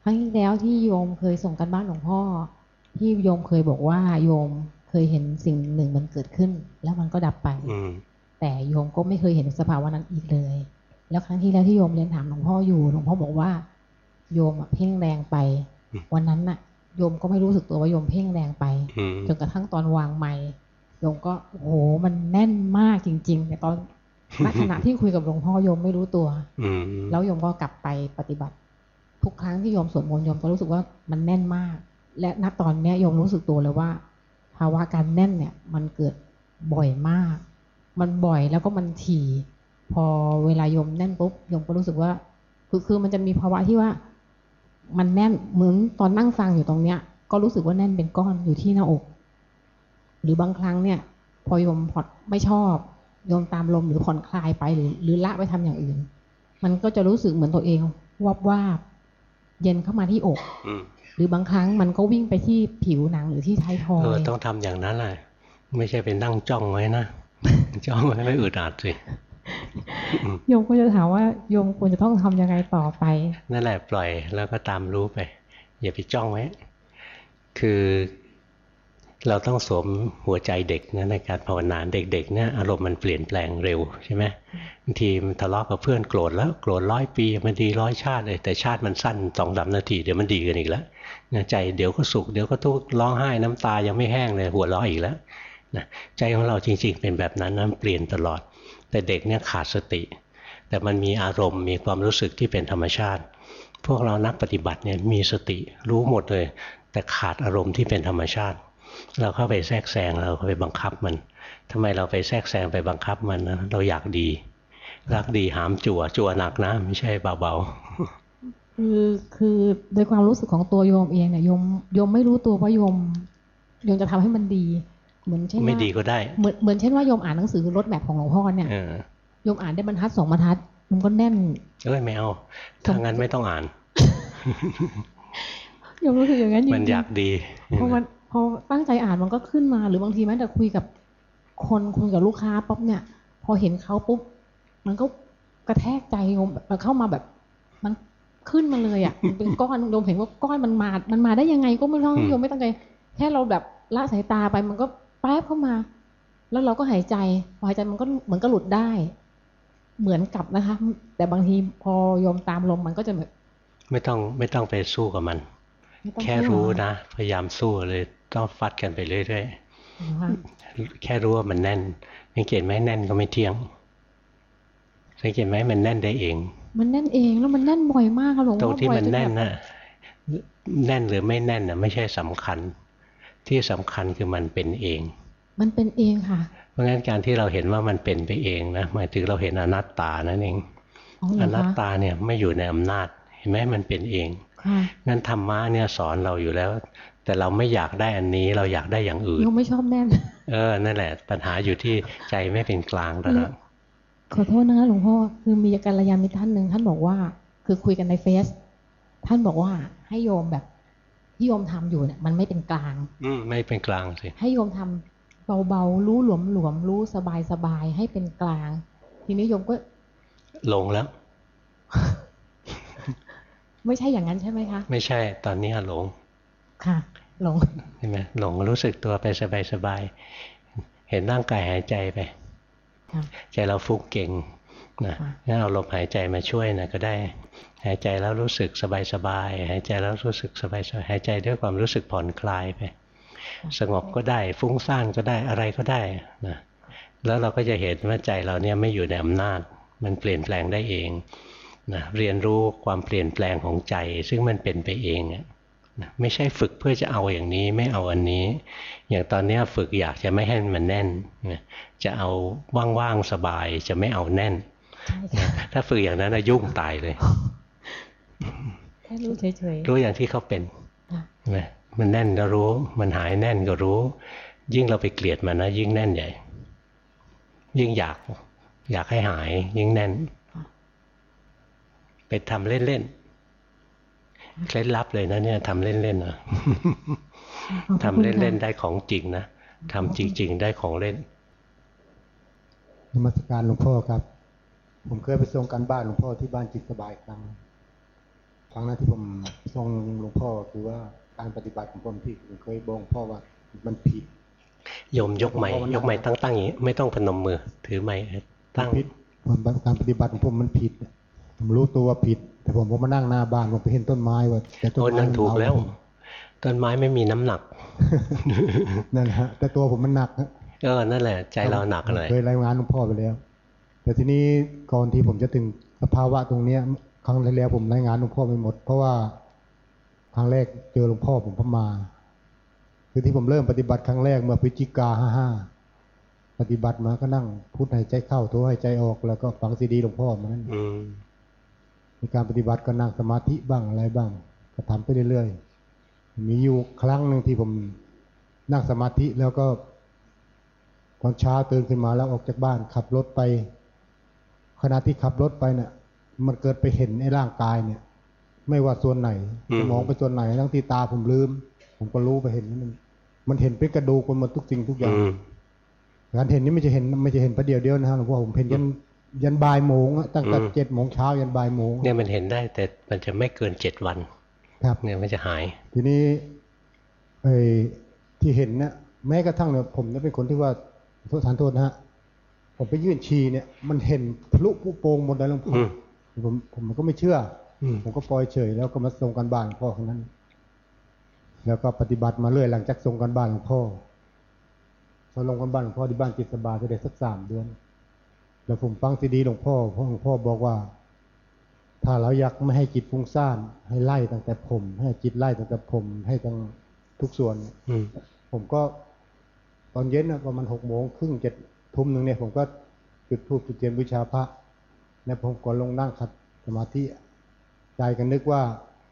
ครั้งที่แล้วที่โยมเคยส่งกันบ้านหลวงพ่อ ที่โยมเคยบอกว่า โยมเคยเห็นสิ่งหนึ่งมันเกิดขึ้น แล้วมันก็ดับไปอืมแต่โยมก็ไม่เคยเห็นสภาวะนั้นอีกเลย แล้วครั้งที่แล้วที่โยมเรียนถามหลวงพ่ออยู่หลวงพ่อบอกว่า โยมอะเพ่งแรงไปอืมวันนั้นน่ะ โยมก็ไม่รู้สึกตัวว่าโยมเพ่งแรงไปอืมจนกระทั่งตอนวางไม้โยมก็โอ้โหมันแน่นมากจริงๆแต่ตอนณขณะที่คุยกับหลวงพ่อโยมไม่รู้ตัวอืมแล้วโยมก็กลับไปปฏิบัติ ทุกครั้งที่โยมสวดมนต์โยมก็รู้สึกว่ามันแน่นมาก และณตอนเนี้ยโยมรู้สึกตัวเลยว่า ภาวะการแน่นเนี่ย มันเกิดบ่อยมาก มันบ่อยแล้วก็มันถี่ พอเวลาโยมแน่นปุ๊บโยมก็รู้สึกว่า คือคือมันจะมีภาวะที่ว่า มันแน่นเหมือนตอนนั่งฟังอยู่ตรงเนี้ย ก็รู้สึกว่าแน่นเป็นก้อนอยู่ที่หน้าอก หรือบางครั้งเนี่ย พอโยมผ่อนไม่ชอบโยมตามลมหรือผ่อนคลายไปหรือ หรือละไปทำอย่างอื่น มันก็จะรู้สึกเหมือนตัวเองวับวาบเย็นเข้ามาที่อกอืมหรือบางครั้งมันก็วิ่งไปที่ผิวหนังหรือที่ท้ายทอเออยต้องทำอย่างนั้นแหละไม่ใช่เป็นนั่งจ้องไว้นะจ้องไว้ไม่อึดอัดสิ โยมก็จะถามว่าโยมควรจะต้องทำยังไงต่อไป นั่นแหละปล่อยแล้วก็ตามรู้ไป อย่าไปจ้องไว้ คือเราต้องสวมหัวใจเด็กนะในการภาวนาเด็กๆเนี่ยอารมณ์มันเปลี่ยนแปลงเร็วใช่ไหมบางทีมันทะเลาะกับเพื่อนโกรธแล้วโกรธร้อยปีมันดีร้อยชาติเลยแต่ชาติมันสั้นสองสามนาทีเดี๋ยวมันดีกันอีกแล้วใจเดี๋ยวก็สุขเดี๋ยวก็ทุกข์ร้องไห้น้ำตายังไม่แห้งเลยหัวเราะอีกแล้วนะใจของเราจริง ๆ เป็นแบบนั้นนะมันเปลี่ยนตลอด แต่เด็กเนี่ยขาดสติ แต่มันมีอารมณ์มีความรู้สึกที่เป็นธรรมชาติ พวกเรานักปฏิบัติเนี่ยมีสติรู้หมดเลย แต่ขาดอารมณ์ที่เป็นธรรมชาติ เราเข้าไปแทรกแซงเราเข้าไปบังคับมันทำไมเราไปแทรกแซงไปบังคับมันนะเราอยากดี รักดีหามจั่วจั่วหนักนะไม่ใช่เบาคือคือโดยความรู้สึกของตัวโยมเองเนี่ยโยมโยมไม่รู้ตัวว่าโยมโยมจะทำให้มันดี เหมือนเช่นๆว่าไม่ดีก็ได้ เหมือนเหมือนเช่นว่าโยมอ่านหนังสือรถแมพของหลวงพ่อเนี่ยเออโยมอ่านได้บรรทัดสองบรรทัด มันก็แน่นเอ้ยไม่เอาถ้างั้นไม่ต้องอ่านโยมรู้สึกอย่างนั้นจริงๆมันอยากดีพอมันพอตั้งใจอ่านมันก็ขึ้นมา หรือบางทีแม้แต่คุยกับคนคุยกับลูกค้าป๊บเนี่ย พอเห็นเขาปุ๊บมันก็กระแทกใจโยมแบบเข้ามาแบบมันขึ้นมาเลยอะมันเป็นก้อนโยมเห็นว่าก้อนมันมา มันมาได้ยังไงก็ไม่รู้อืมโยมไม่ตั้งใจแค่เราแบบละสายตาไปมันก็ แป๊บเข้ามา แล้วเราก็หายใจพอหายใจมันก็เหมือนก็หลุดได้ เหมือนกับนะคะ แต่บางทีพอโยมตามลมมันก็จะแบบไม่ต้องไม่ต้องไปสู้กับมันไม่ต้องแค่รู้นะ พยายามสู้เลยต้องฟัดกันไปเรื่อยนะคะๆแค่รู้ว่ามันแน่นสังเกตไหมแน่นก็ไม่เที่ยงสังเกตไหมมันแน่นได้เอง มันแน่นเองแล้วมันแน่นบ่อยมากค่ะหลวงตรพ่งอที่บ่อยมันจแน่นบบน่ะแน่นหรือไม่แน่นน่ะไม่ใช่สำคัญ ที่สำคัญคือมันเป็นเอง มันเป็นเองค่ะ เพราะงั้นการที่เราเห็นว่ามันเป็นไปเองนะหมายถึงเราเห็นอนัตตานั่นเองอ๋อเหรออนัตคะตาเนี่ยไม่อยู่ในอำนาจเห็นไหมมันเป็นเองค่ะงั้นธรรมะเนี่ยสอนเราอยู่แล้ว แต่เราไม่อยากได้อันนี้เราอยากได้อย่างอื่นโยมไม่ชอบแน่นเออนั่นแหละ ปัญหาอยู่ที่ใจไม่เป็นกลางแล้วนะขอโทษนะคะหลวงพ่อคือมีกัลยาณมิตรท่านหนึ่งท่านบอกว่า คือคุยกันในเฟซท่านบอกว่าให้โยมแบบ ที่โยมทำอยู่เนี่ยมันไม่เป็นกลาง อืมไม่เป็นกลางสิให้โยมทำเบาๆรู้หลวมๆรู้สบายๆให้เป็นกลาง ทีนี้โยมก็ หลงแล้ว ไม่ใช่อย่างนั้นใช่ไหมคะ ไม่ใช่ ตอนนี้หลง ค่ะ หลงเห็นไหมหลงรู้สึกตัวไปสบายๆเห็นร่างกายหายใจไปค่ะใจเราฟุ้งเก่ง นะค่ะงั้นเอาลมหายใจมาช่วยนะก็ได้ หายใจแล้วรู้สึกสบายๆหายใจแล้วรู้สึกสบายๆหายใจด้วยความรู้สึกผ่อนคลายไป สงบก็ได้ ฟุ้งซ่านก็ได้อะไรก็ได้นะแล้วเราก็จะเห็นว่าใจเราเนี่ยไม่อยู่ในอำนาจ มันเปลี่ยนแปลงได้เองนะเรียนรู้ความเปลี่ยนแปลงของใจ ซึ่งมันเป็นไปเองอะนะไม่ใช่ฝึกเพื่อจะเอาอย่างนี้ไม่เอาอันนี้ อย่างตอนเนี้ยฝึกอยากจะไม่ให้มันแน่นนะจะเอาว่างๆสบายจะไม่เอาแน่นใช่ค่ะ ถ้าฝึกอย่างนั้นนะยุ่งตายเลยแค่รู้เฉยรู้อย่างที่เขาเป็นๆค่ะใช่ไหมมันแน่นก็รู้ มันหายแน่นก็รู้ ยิ่งเราไปเกลียดมันนะยิ่งแน่นใหญ่ ยิ่งอยาก อยากให้หาย ยิ่งแน่น ไปทำเล่นๆเคล็ดลับเลยนะเนี่ยทำเล่นๆนะทำเล่นๆได้ของจริงนะทำจริง ๆ ได้ของเล่นนมัสการหลวงพ่อครับ ผมเคยไปส่งการบ้านหลวงพ่อที่บ้านจิตสบายครั้งครั้งนั้นที่ผมส่งหลวงพ่อคือว่าการปฏิบัติของผมที่ผมเคยบอกพ่อว่ามันผิดโยมยกไม้ยกไม้ตั้งๆอย่างนี้ ไม่ต้องพนมมือ ถือไม้ตั้งผิดผมการปฏิบัติของผมมันผิดผมรู้ตัวว่าผิด แต่ผมก็มานั่งหน้าบ้านผมไปเห็นต้นไม้ว่าแต่ต้นโอ้ไม้นั่นมัถูกเอาแล้ว ต้นไม้ไม่มีน้ำหนักนั่นแหละฮะแต่ตัวผมมันหนักฮะเออนั่นแหละ ใจเราหนักเลยเคยรายงานหลวงพ่อไปแล้ว แต่ทีนี้ก่อนที่ผมจะถึงสภาวะตรงเนี้ย ครั้งที่แล้วผมรายงานหลวงพ่อไปหมด เพราะว่าครั้งแรกเจอหลวงพ่อผมพมา คือที่ผมเริ่มปฏิบัติครั้งแรกเมื่อพฤศจิกาห้าห้าปฏิบัติมาก็นั่งพูดหายใจเข้าโทหายใจออกแล้วก็ฟังซีดีหลวงพ่อมานั้นอืมมีการปฏิบัติก็นั่งสมาธิบ้างอะไรบ้าง ก็ทำไปเรื่อยๆมีอยู่ครั้งหนึ่งที่ผมนั่งสมาธิแล้วก็ตอนเช้าตื่นขึ้นมาแล้วออกจากบ้านขับรถไป ขณะที่ขับรถไปเนี่ยมันเกิดไปเห็นในร่างกายเนี่ย ไม่ว่าส่วนไหนอืมมองไปส่วนไหนทั้งที่ตาผมลืม ผมก็รู้ไปเห็นมันมันเห็นเป็นกระดูกมันหมดทุกสิ่งทุกอย่างอืมการเห็นนี่ไม่ใช่เห็นไม่ใช่เห็นประเดียวเดียวนะฮะหลวงพ่อผมเห็นยันยันบ่ายโมงอะตั้งแต่อืมเจ็ดโมงเช้ายันบ่ายโมงเนี่ยมันเห็นได้แต่มันจะไม่เกินเจ็ดวัน ครับ เนี่ยมันจะหาย ทีนี้ไอ้ที่เห็นเนี่ยแม้กระทั่งเนี่ยผมเนี่ยเป็นคนที่ว่าโทษทานโทษนะฮะ ผมไปยื่นชีเนี่ย มันเห็นทะลุผู้โปงหมดเลยหลวงพ่ออืมผมผมก็ไม่เชื่ออืมผมก็ปล่อยเฉย แล้วก็มาส่งกันบ้านหลวงพ่อครั้งนั้น แล้วก็ปฏิบัติมาเรื่อยหลังจากส่งกันบ้านหลวงพ่อพอลงกันบ้านหลวงพ่อที่บ้านจิตสบายก็ได้สักสามเดือน แล้วผมฟังซีดีหลวงพ่อพ่อหลวงพ่อบอกว่า ถ้าเราอยากไม่ให้จิตฟุ้งซ่านให้ไล่ตั้งแต่ผม ให้จิตไล่ตั้งแต่ผม ให้ทั้งทุกส่วน อืมผมก็ตอนเย็นนะประมาณหกโมงครึ่งเจ็ด ทุ่มหนึ่งเนี่ยผมก็จุดธูปจุดเทียนบูชาพระแล้วผมก็ลงนั่งขัดสมาธิใจกันนึกว่า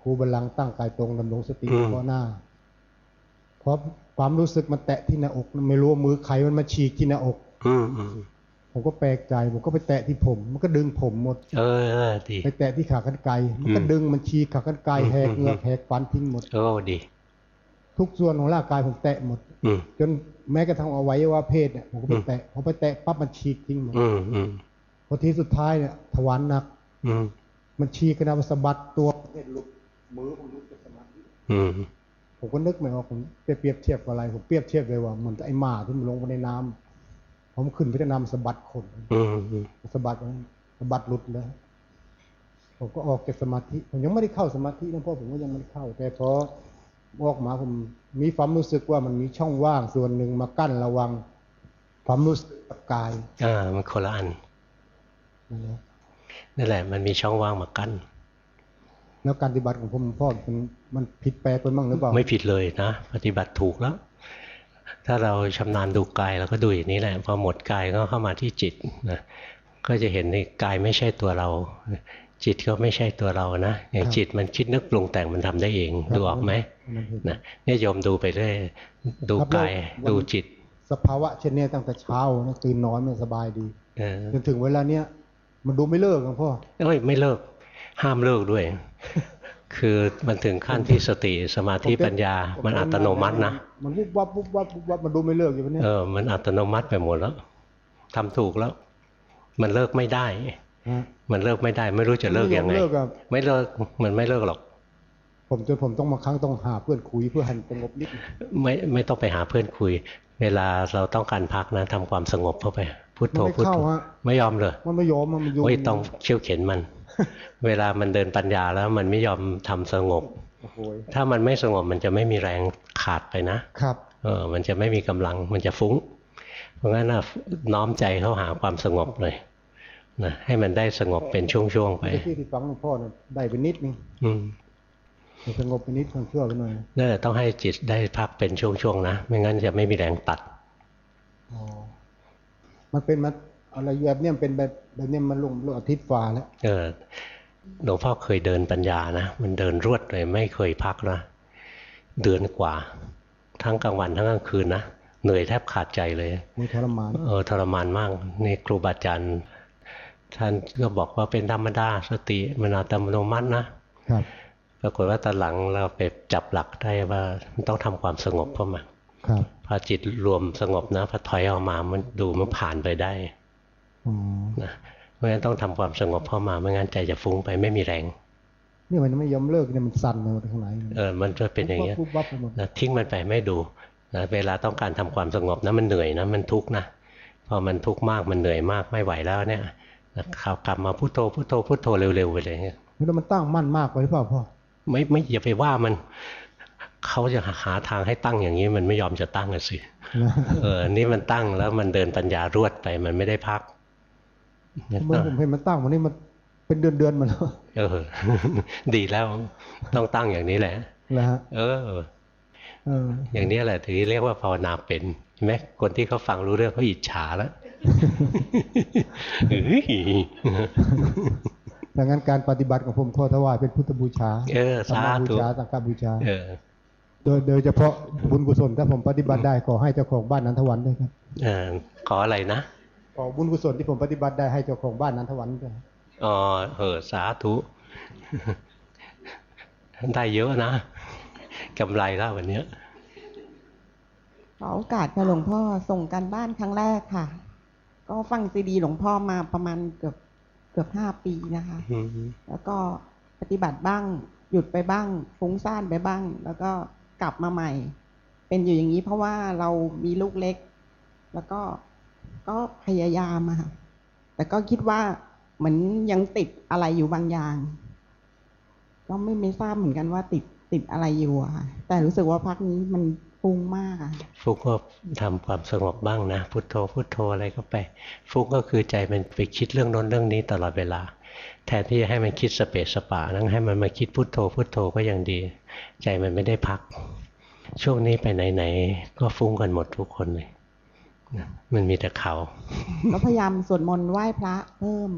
ครูบัลลังก์ตั้งกายตรงดำรงสติอืมเพราะหน้าเพราะความรู้สึกมันแตะที่หน้าอกไม่รู้ว่ามือใครมันมาฉีกที่หน้าอกอืมอืมผมก็แปลกใจผมก็ไปแตะที่ผม มันก็ดึงผมหมด เออเออดีไปแตะที่ขากรรไกรมันก็อืมดึงมันฉีกขากรรไกรอืมแหกเหงือกอืมแหกฟันทิ้งหมดโอ้ดี ทุกส่วนของร่างกายผมแตะหมดอืมจนแม้กระทั่งอวัยวะเพศเนี่ยผมก็ไปอืมแตะพอไปแตะปั๊บมันฉีกทิ้งหมดอืมอืมพอทีสุดท้ายเนี่ยทวารหนักอืมมันฉีกกระนาบสะบัดตัวเห็นลุกมือผมลุกจากสมาธิอืมผมก็นึกไม่ออกผมไปเปรียบเทียบกับอะไรผมเปรียบเทียบเลยว่าเหมือนไอ้หมาที่มันลงไปในน้ำผมขึ้นไปในน้ำสะบัดขนอืมอืมสะบัดสะบัดหลุดเลยผมก็ออกจากสมาธิ ผมยังไม่ได้เข้าสมาธินะเพราะผมก็ยังไม่ได้เข้า แต่พอ ออกมาผมมีความรู้สึกว่ามันมีช่องว่างส่วนหนึ่งมากั้นระวังความรู้สึกกับกายอ่ามันคนละอันนั่นแหละนั่นแหละมันมีช่องว่างมากั้นแล้วการปฏิบัติของผมพ่อมันมันผิดแปลกไปบ้างหรือเปล่าไม่ผิดเลยนะปฏิบัติถูกแล้ว ถ้าเราชำนาญดูกายเราก็ดูอย่างนี้แหละพอหมดกายก็เข้ามาที่จิตนะก็จะเห็นในกายไม่ใช่ตัวเรา จิตก็ไม่ใช่ตัวเรานะอย่างจิตมันคิดนึกปรุงแต่งมันทำได้เองดูออกไหมมันเห็นนะเนี่ยโยมดูไปเรื่อยดูครับกายแล้วดูจิต สภาวะเช่นเนี้ยตั้งแต่เช้านะตื่นนอนไม่สบายดีเออจนถึงเวลาเนี้ยมันดูไม่เลิกหลวงพ่อเอ้ยไม่เลิก ห้ามเลิกด้วย คือมันถึงขั้นที่สติสมาธิปัญญา มันอัตโนมัตินะมันวุบวับวุบวับวุบวับมันดูไม่เลิกอยู่วันเนี้ยเออมันอัตโนมัติไปหมดแล้วทำถูกแล้ว มันเลิกไม่ได้ฮะ มันเลิกไม่ได้ ไม่รู้จะเลิกยังไงเลิกอะไม่เลิกมันไม่เลิกหรอก ผมจนผมต้องมาครั้งต้องหาเพื่อนคุยเพื่อให้มันสงบนิดนึงไม่ไม่ต้องไปหาเพื่อนคุย เวลาเราต้องการพักนะทำความสงบเข้าไปพุทมันโธไม่พุทเข้าโธฮะไม่ยอมเลยมันไม่ยอมมันไม่ยุ่งโอ้ยต้องเขี่ยวเข็นมัน เวลามันเดินปัญญาแล้วมันไม่ยอมทำสงบโอ้โหถ้ามันไม่สงบมันจะไม่มีแรงขาดไปนะครับ เออ มันจะไม่มีกำลังมันจะฟุ้ง เพราะงั้นนะน้อมใจเข้าหาความสงบเลย นะให้มันได้สงบเป็นช่วงๆไปเมื่อกี้ที่ฟังหลวงพ่อเนี่ยได้ไปนิดนึงอืมสงบไปนิดความเชื่อไปหน่อยนั่นแหละต้องให้จิตได้พักเป็นช่วงๆนะไม่งั้นจะไม่มีแรงตัดอ๋อมันเป็นมันอะไรแบบเนี้ยมันเป็นแบบแบบเนี้ยมันลงลงอาทิตย์ฟ้าแล้วเออหลวงพ่อเคยเดินปัญญานะมันเดินรวดเลยไม่เคยพักนะเดือนกว่า ทั้งกลางวันทั้งกลางคืนนะเหนื่อยแทบขาดใจเลยมือทรมานเออทรมานมากนี่ครูบาอาจารย์ ท่านก็บอกว่าเป็นธรรมดาสติมันอัตโนมัตินะครับปรากฏว่าตอนหลังเราไปจับหลักได้ว่ามันต้องทำความสงบเข้ามาครับพอจิตรวมสงบนะพอถอยออกมามันดูมันผ่านไปได้อ๋อนะเพราะฉะนั้นต้องทำความสงบเข้ามาไม่งั้นใจจะฟุ้งไปไม่มีแรงนี่มันไม่ยอมเลิกเนี่ยมันสั่นไปหมดข้างในเออมันจะเป็นอย่างเงี้ยปุ๊บปั๊บไปหมดนะทิ้งมันไปไม่ดูนะเวลาต้องการทำความสงบนะมันเหนื่อยนะมันทุกข์นะพอมันทุกข์มากมันเหนื่อยมากไม่ไหวแล้วเนี่ยนะเขากลับมาพุโทโธพุโทโธพุโทโธเร็วๆไปเลยแล้วมันตั้งมั่นมากไปหรือเปล่าพ่อไม่ไม่อย่าไปว่ามันเขาจะหาทางให้ตั้งอย่างนี้มันไม่ยอมจะตั้งอะสินะเออนี่มันตั้งแล้วมันเดินปัญญารวดไปมันไม่ได้พักเมื่อผมเห็นมันตั้งวันนี้มันเป็นเดือนเดือนๆมาแล้วเออ ดีแล้วต้องตั้งอย่างนี้แหละนะฮะเออเอออย่างนี้แหละถือเรียกว่าภาวนาเป็นเห็นไหมคนที่เขาฟังรู้เรื่องเขาอิจฉาแล้วเฮ้ย ดังนั้นการปฏิบัติของผมขอถวายเป็นพุทธบูชาเออธรรสามธุบูชาสังฆบูชา เออ โดยโดยเฉพาะบุญกุศลถ้าผมปฏิบัติได้ขอให้เจ้าของบ้านนันทวันด้วยครับ เออขออะไรนะขอบุญกุศลที่ผมปฏิบัติได้ให้เจ้าของบ้านนันทวันด้วยอ๋อเออสาธุได้เยอะนะกำไรแล้ววันเนี้ยขอโอกาสค่ะหลวงพ่อส่งการบ้านครั้งแรกค่ะ ก็ฟังซีดีหลวงพ่อมาประมาณเกือบเกือบห้าปีนะคะอืมแล้วก็ปฏิบัติบ้าง หยุดไปบ้าง ฟุ้งซ่านไปบ้าง แล้วก็กลับมาใหม่ เป็นอยู่อย่างนี้เพราะว่าเรามีลูกเล็ก แล้วก็ก็พยายามอะค่ะแต่ก็คิดว่าเหมือนยังติดอะไรอยู่บางอย่าง ก็ไม่ไม่ทราบเหมือนกันว่าติดติดอะไรอยู่อะค่ะ แต่รู้สึกว่าพักนี้มัน ฟุ้งมากอะฟุกก็ทำความสงบบ้างนะ พุทโธพุทโธอะไรก็ไป ฟุกก็คือใจมันไปคิดเรื่องโน้นเรื่องนี้ตลอดเวลา แทนที่จะให้มันคิดสเปสสปะนั่งให้มันมาคิดพุทโธพุทโธก็ยังดี ใจมันไม่ได้พัก ช่วงนี้ไปไหนๆก็ฟุ้งกันหมดทุกคนเลยนะมันมีแต่เขาก็พยายามสวดมนต์ไหว้พระเพิ่ม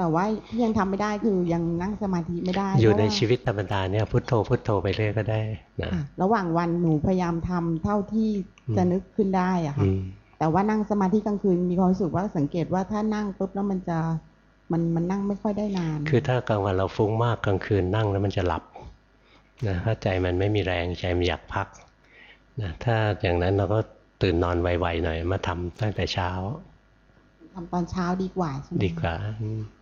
แต่ว่าที่ยังทำไม่ได้คือยังนั่งสมาธิไม่ได้ อยู่ในเพราะาชีวิตธรรมดาเนี่ยพุทโธพุทโธไปเรื่อยก็ได้นะค่ะระหว่างวันหนูพยายามทำเท่าที่จะนึกขึ้นได้อะค่ะอืมแต่ว่านั่งสมาธิกลางคืนมีความรู้สึกว่าสังเกตว่าถ้านั่งปุ๊บแล้วมันจะมันมันนั่งไม่ค่อยได้นาน คือถ้ากลางวันเราฟุ้งมากกลางคืนนั่งแล้วมันจะหลับนะถ้าใจมันไม่มีแรงใจมันอยากพักนะถ้าอย่างนั้นเราก็ตื่นนอนไวๆหน่อยมาทำตั้งแต่เช้าทำตอนเช้าดีกว่าใช่ไหมดีกว่าอืมขอบ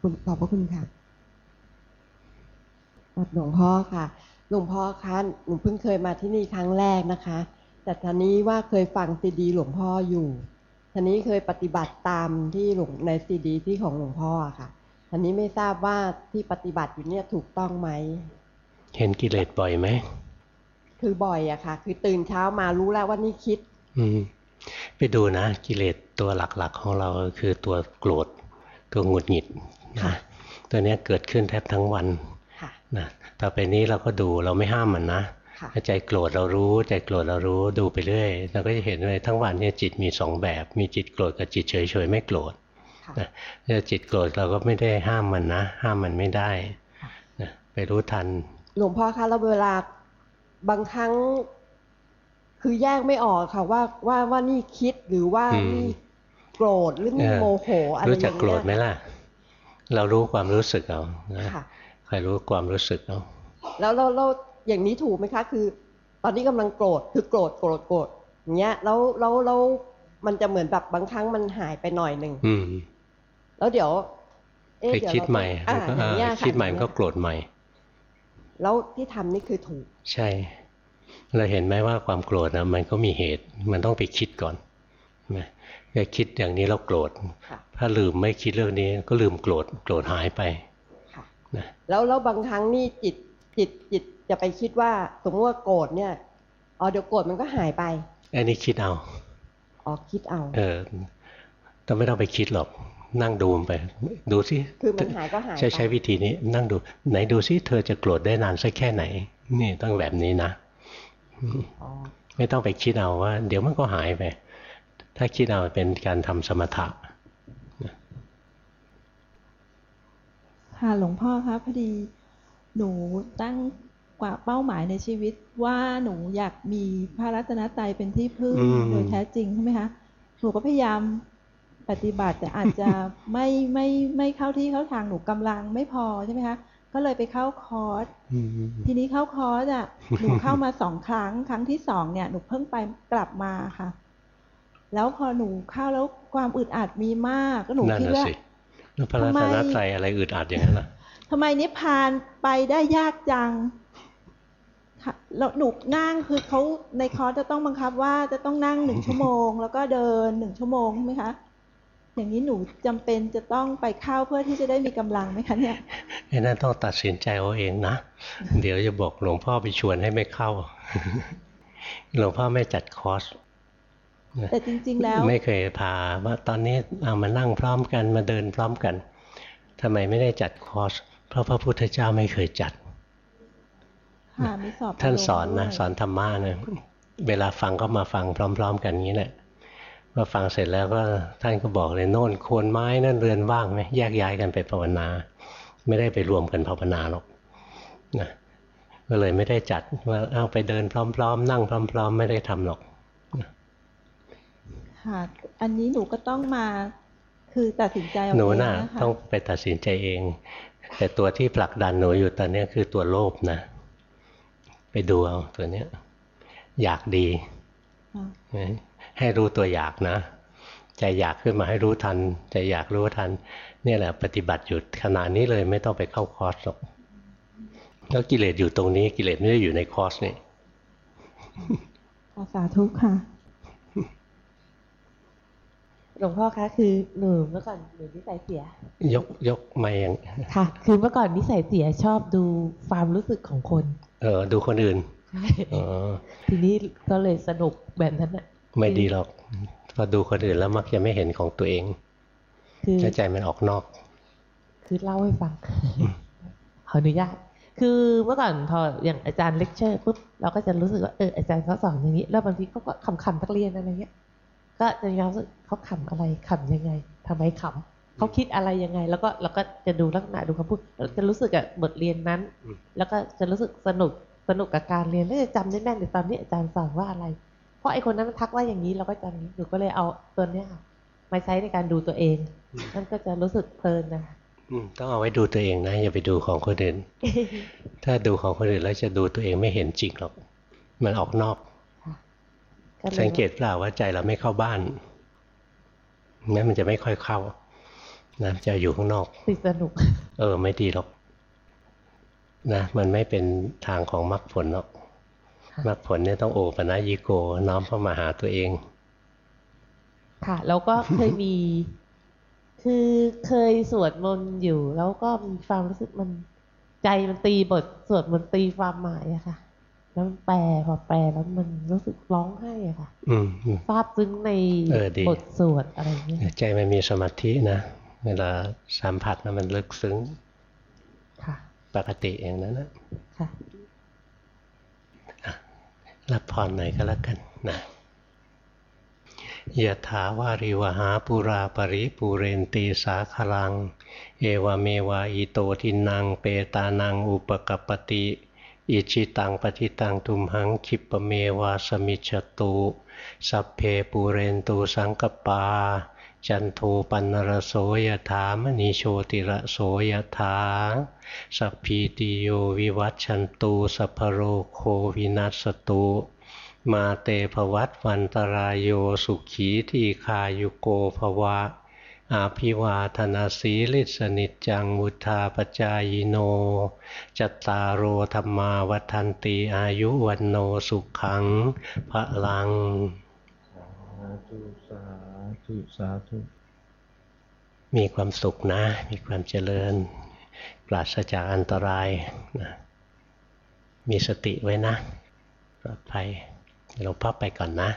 คุณขอบพระคุณค่ะหลวงพ่อค่ะ หลวงพ่อคะหนูเพิ่งเคยมาที่นี่ครั้งแรกนะคะ แต่ทีนี้ว่าเคยฟังซีดี หลวงพ่ออยู่ทีนี้เคยปฏิบัติตามที่หลวงในซีดี ที่ของหลวงพ่ออะค่ะทีนี้ไม่ทราบว่าที่ปฏิบัติอยู่เนี่ยถูกต้องไหม เห็นกิเลสบ่อยไหม คือบ่อยอะค่ะ คือตื่นเช้ามารู้แล้วว่านี่คิด อืมไปดูนะกิเลสตัวหลักๆ ของเราคือตัวโกรธ ตัวหงุดหงิดนะค่ะตัวเนี้ยเกิดขึ้นแทบทั้งวันค่ะนะต่อไปนี้เราก็ดูเราไม่ห้ามมันนะค่ะถ้าใจโกรธเรารู้ใจโกรธเรารู้ดูไปเรื่อยเราก็จะเห็นเลยทั้งวันเนี่ยจิตมีสองแบบ มีจิตโกรธกับจิตเฉยๆไม่โกรธค่ะนะถ้าจิตโกรธเราก็ไม่ได้ห้ามมันนะห้ามมันไม่ได้ค่ะนะไปรู้ทัน หลวงพ่อคะแล้วเวลาบางครั้ง คือแยกไม่ออกค่ะว่าว่าว่านี่คิดหรือว่าอืมนี่ โกรธหรือนี่เออโมโหอะไรอรู้ย่างเงี้ยจักโกรธไหมล่ะ เรารู้ความรู้สึกเอานะค่ะใครรู้ความรู้สึกเอาแล้วเราเราอย่างนี้ถูกไหมคะ คือ ตอนนี้กำลังโกรธคือโกรธโกรธโกรธอย่างเงี้ยแล้วแล้วแล้วมันจะเหมือนแบบบางครั้งมันหายไปหน่อยหนึ่งอืมแล้วเดี๋ยวเอ๊ะไปเดี๋ยวคิดเราใหม่อ่าแล้วก็อย่างเงี้ยอ่าค่ะคิดใหม่มันก็อย่างโกรเงี้ยธใหม่ แล้วที่ทำนี่คือถูก ใช่ เราเห็นไหมว่าความโกรธนะมันก็มีเหตุ มันต้องไปคิดก่อน นะจะคิดอย่างนี้แล้วโกรธค่ะถ้าลืมไม่คิดเรื่องนี้ก็ลืมโกรธ โกรธหายไปค่ะนะแล้วแล้วบางครั้งนี่จิตจิตจิตจะไปคิดว่า สมมติว่าโกรธเนี่ยอ๋อเดี๋ยวโกรธมันก็หายไป อันนี้คิดเอาอ๋อคิดเอา เออต้องไม่ต้องไปคิดหรอกนั่งดูมันไป ดูสิคือมันหายก็หายใช้ไปใช้วิธีนี้ นั่งดู ไหนดูสิเธอจะโกรธได้นานสักแค่ไหน นี่ต้องแบบนี้นะอ๋อไม่ต้องไปคิดเอาว่า เดี๋ยวมันก็หายไป ถ้าคิดเอาเป็นการทำสมถะค่ะหลวงพ่อคะพอดีหนูตั้งกว่าเป้าหมายในชีวิต ว่าหนูอยากมีพระรัตนตรัยเป็นที่พึ่งอืมโดยแท้จริงใช่ไหมคะหนูก็พยายามปฏิบัติแต่อาจจะไม่ไม่ไม่เข้าที่เข้าทางหนูกำลังไม่พอใช่ไหมคะก็เลยไปเข้าคอร์สอืมทีนี้เข้าคอร์สอะหนูเข้ามาสองครั้ง ครั้งที่สองเนี่ยหนูเพิ่งไปกลับมาค่ะ แล้วพอหนูเข้าแล้วความอึดอัดมีมาก ก็หนูนั่นคิดน่ะว่าสิแล้วพระรัตนตรัยอะไรอึดอัดอย่างนั้นล่ะทำไมนิพพานไปได้ยากจังค่ะแล้วหนูนั่งคือเขาในคอร์สจะต้องบังคับว่าจะต้องนั่งหนึ่งชั่วโมง แล้วก็เดินหนึ่งชั่วโมงใช่ไหมคะอย่างนี้หนูจำเป็นจะต้องไปเข้าเพื่อที่จะได้มีกำลังไหมคะเนี่ยไอ้นั่นต้องตัดสินใจเอาเองนะ เดี๋ยวจะบอกหลวงพ่อไปชวนให้ไม่เข้า หลวงพ่อไม่จัดคอร์ส แต่จริง ๆ แล้ว ไม่เคยพาว่าตอนนี้เอามานั่งพร้อมกันมาเดินพร้อมกันทำไมไม่ได้จัดคอร์สเพราะพระพุทธเจ้าไม่เคยจัดค่ะมีสอบท่านอรมณ์สอนนะด้วยสอนธรรมะนะเวลาฟังก็มาฟังพร้อม ๆ กันอย่างนี้แหละพอฟังเสร็จแล้วก็ท่านก็บอกเลยโน่นโคนไม้นั่นเรือนว่างไหมแยกย้ายกันไปภาวนา ไม่ได้ไปรวมกันภาวนาหรอกนะก็เลยไม่ได้จัดว่าเอาไปเดินพร้อม ๆ นั่งพร้อม ๆ ไม่ได้ทำหรอก ค่ะ อันนี้หนูก็ต้องมาคือตัดสินใจเอาหนูเองน่ะนะคะต้องไปตัดสินใจเอง แต่ตัวที่ผลักดันหนูอยู่ตอนเนี้ยคือตัวโลภนะ ไปดูเอาตัวเนี้ย อยากดีค่ะให้รู้ตัวอยากนะใจอยากขึ้นมาให้รู้ทันใจอยากรู้ทัน เนี่ยแหละปฏิบัติอยู่ขณะนี้เลยไม่ต้องไปเข้าคอร์สหรอกแล้วกิเลสอยู่ตรงนี้กิเลสไม่ได้อยู่ในคอร์สนี่ค่ะสาธุค่ะ หลวงพ่อคะคือหนูเมื่อก่อนหนูนิสัยเสีย ยกยกมาอย่างค่ะ คือเมื่อก่อนนิสัยเสียชอบดูความรู้สึกของคน เออดูคนอื่นใช่เออทีนี้ก็เลยสนุกแบบนั้นน่ะไม่ดีหรอกพอดูคนอื่นแล้วมักจะไม่เห็นของตัวเองคือถ้าใจมันออกนอก คือเล่าให้ฟังขออนุญาตคือเมื่อก่อนพออย่างอาจารย์เลคเชอร์ปุ๊บเราก็จะรู้สึกว่าเอออาจารย์เขาสอนอย่างนี้ แล้วบางทีเขาก็ขำๆนักเรียนอะไรเงี้ย ก็จะมีความรู้สึกเขาขำอะไรขำยังไงทำไมขำเขาคิดอะไรยังไง แล้วก็เราก็จะดูลักษณะดูคำพูดเราจะรู้สึกกับบทเรียนนั้นอืมแล้วก็จะรู้สึกสนุกสนุกกับการเรียนแล้วจะจำได้แม่นในตอนนี้อาจารย์สอนว่าอะไร เพราะไอ้คนนั้นมันทักว่าอย่างนี้เราก็จำอย่างนี้หนูก็เลยเอาตัวเนี้ยค่ะมาใช้ในการดูตัวเองนั่นก็จะรู้สึกเพลินนะคะอืมต้องเอาไว้ดูตัวเองนะ อย่าไปดูของคนอื่น ถ้าดูของคนอื่นแล้วจะดูตัวเองไม่เห็นจริงหรอก มันออกนอกก็ลย สังเกตเปล่าว่าใจเราไม่เข้าบ้านงั้นมันจะไม่ค่อยเข้านะจะอยู่ข้างนอกติดสนุก เออ ไม่ดีหรอกนะมันไม่เป็นทางของมรรคผลหรอกค่ะมรรคผลเนี่ยต้องโอปะนะยิโก น้อมเข้ามาหาตัวเอง ค่ะ แล้วก็เคยมี คือเคยสวดมนต์อยู่ แล้วก็มีความรู้สึกมันใจมันตีบทสวดมนต์ตีความหมายอะค่ะ แล้วมันแปลพอแปลแล้วมันรู้สึกร้องไห้อะค่ะอืมอืมซาบซึ้งในเออดีบทสวดอะไรอย่างเงี้ยใจมันมีสมาธินะเวลาสัมผัสนะมันลึกซึ้งค่ะปกติอย่างนั้นนะค่ะรับพรหน่อยก็แล้วกันนะยะถาวาริวหาปุราปริปูเรนตีสาคลัง เอวเมวะอิโตทินนังเปตานังอุปะกัปปะติ อิจฉิตังปัตถิตัง ตุมหัง ขิปปะเมวะ สะมิชฌะตุสัพเพปูเรนตุ สังกัปปา จันโทปัณณะระโส ยะถา มะณีโชติระโส ยะถาสัพพีติโยวิวัชชันตุ สัพพะโรโควินัสสะตุมาเต ภะวัตวันตะราโยสุขีทีฆายุโกภวะ อาภิวาธนาสีลิสนิจจังมุทาปจายโนจตตารโอธรรมาวัฏันติอายุวันโนสุขังพระลัง สาธุสาธุสาธุ มีความสุขนะ มีความเจริญ ปราศจากอันตรายนะมีสติไว้นะปลอดภัยหลวงพ่อไปก่อนนะ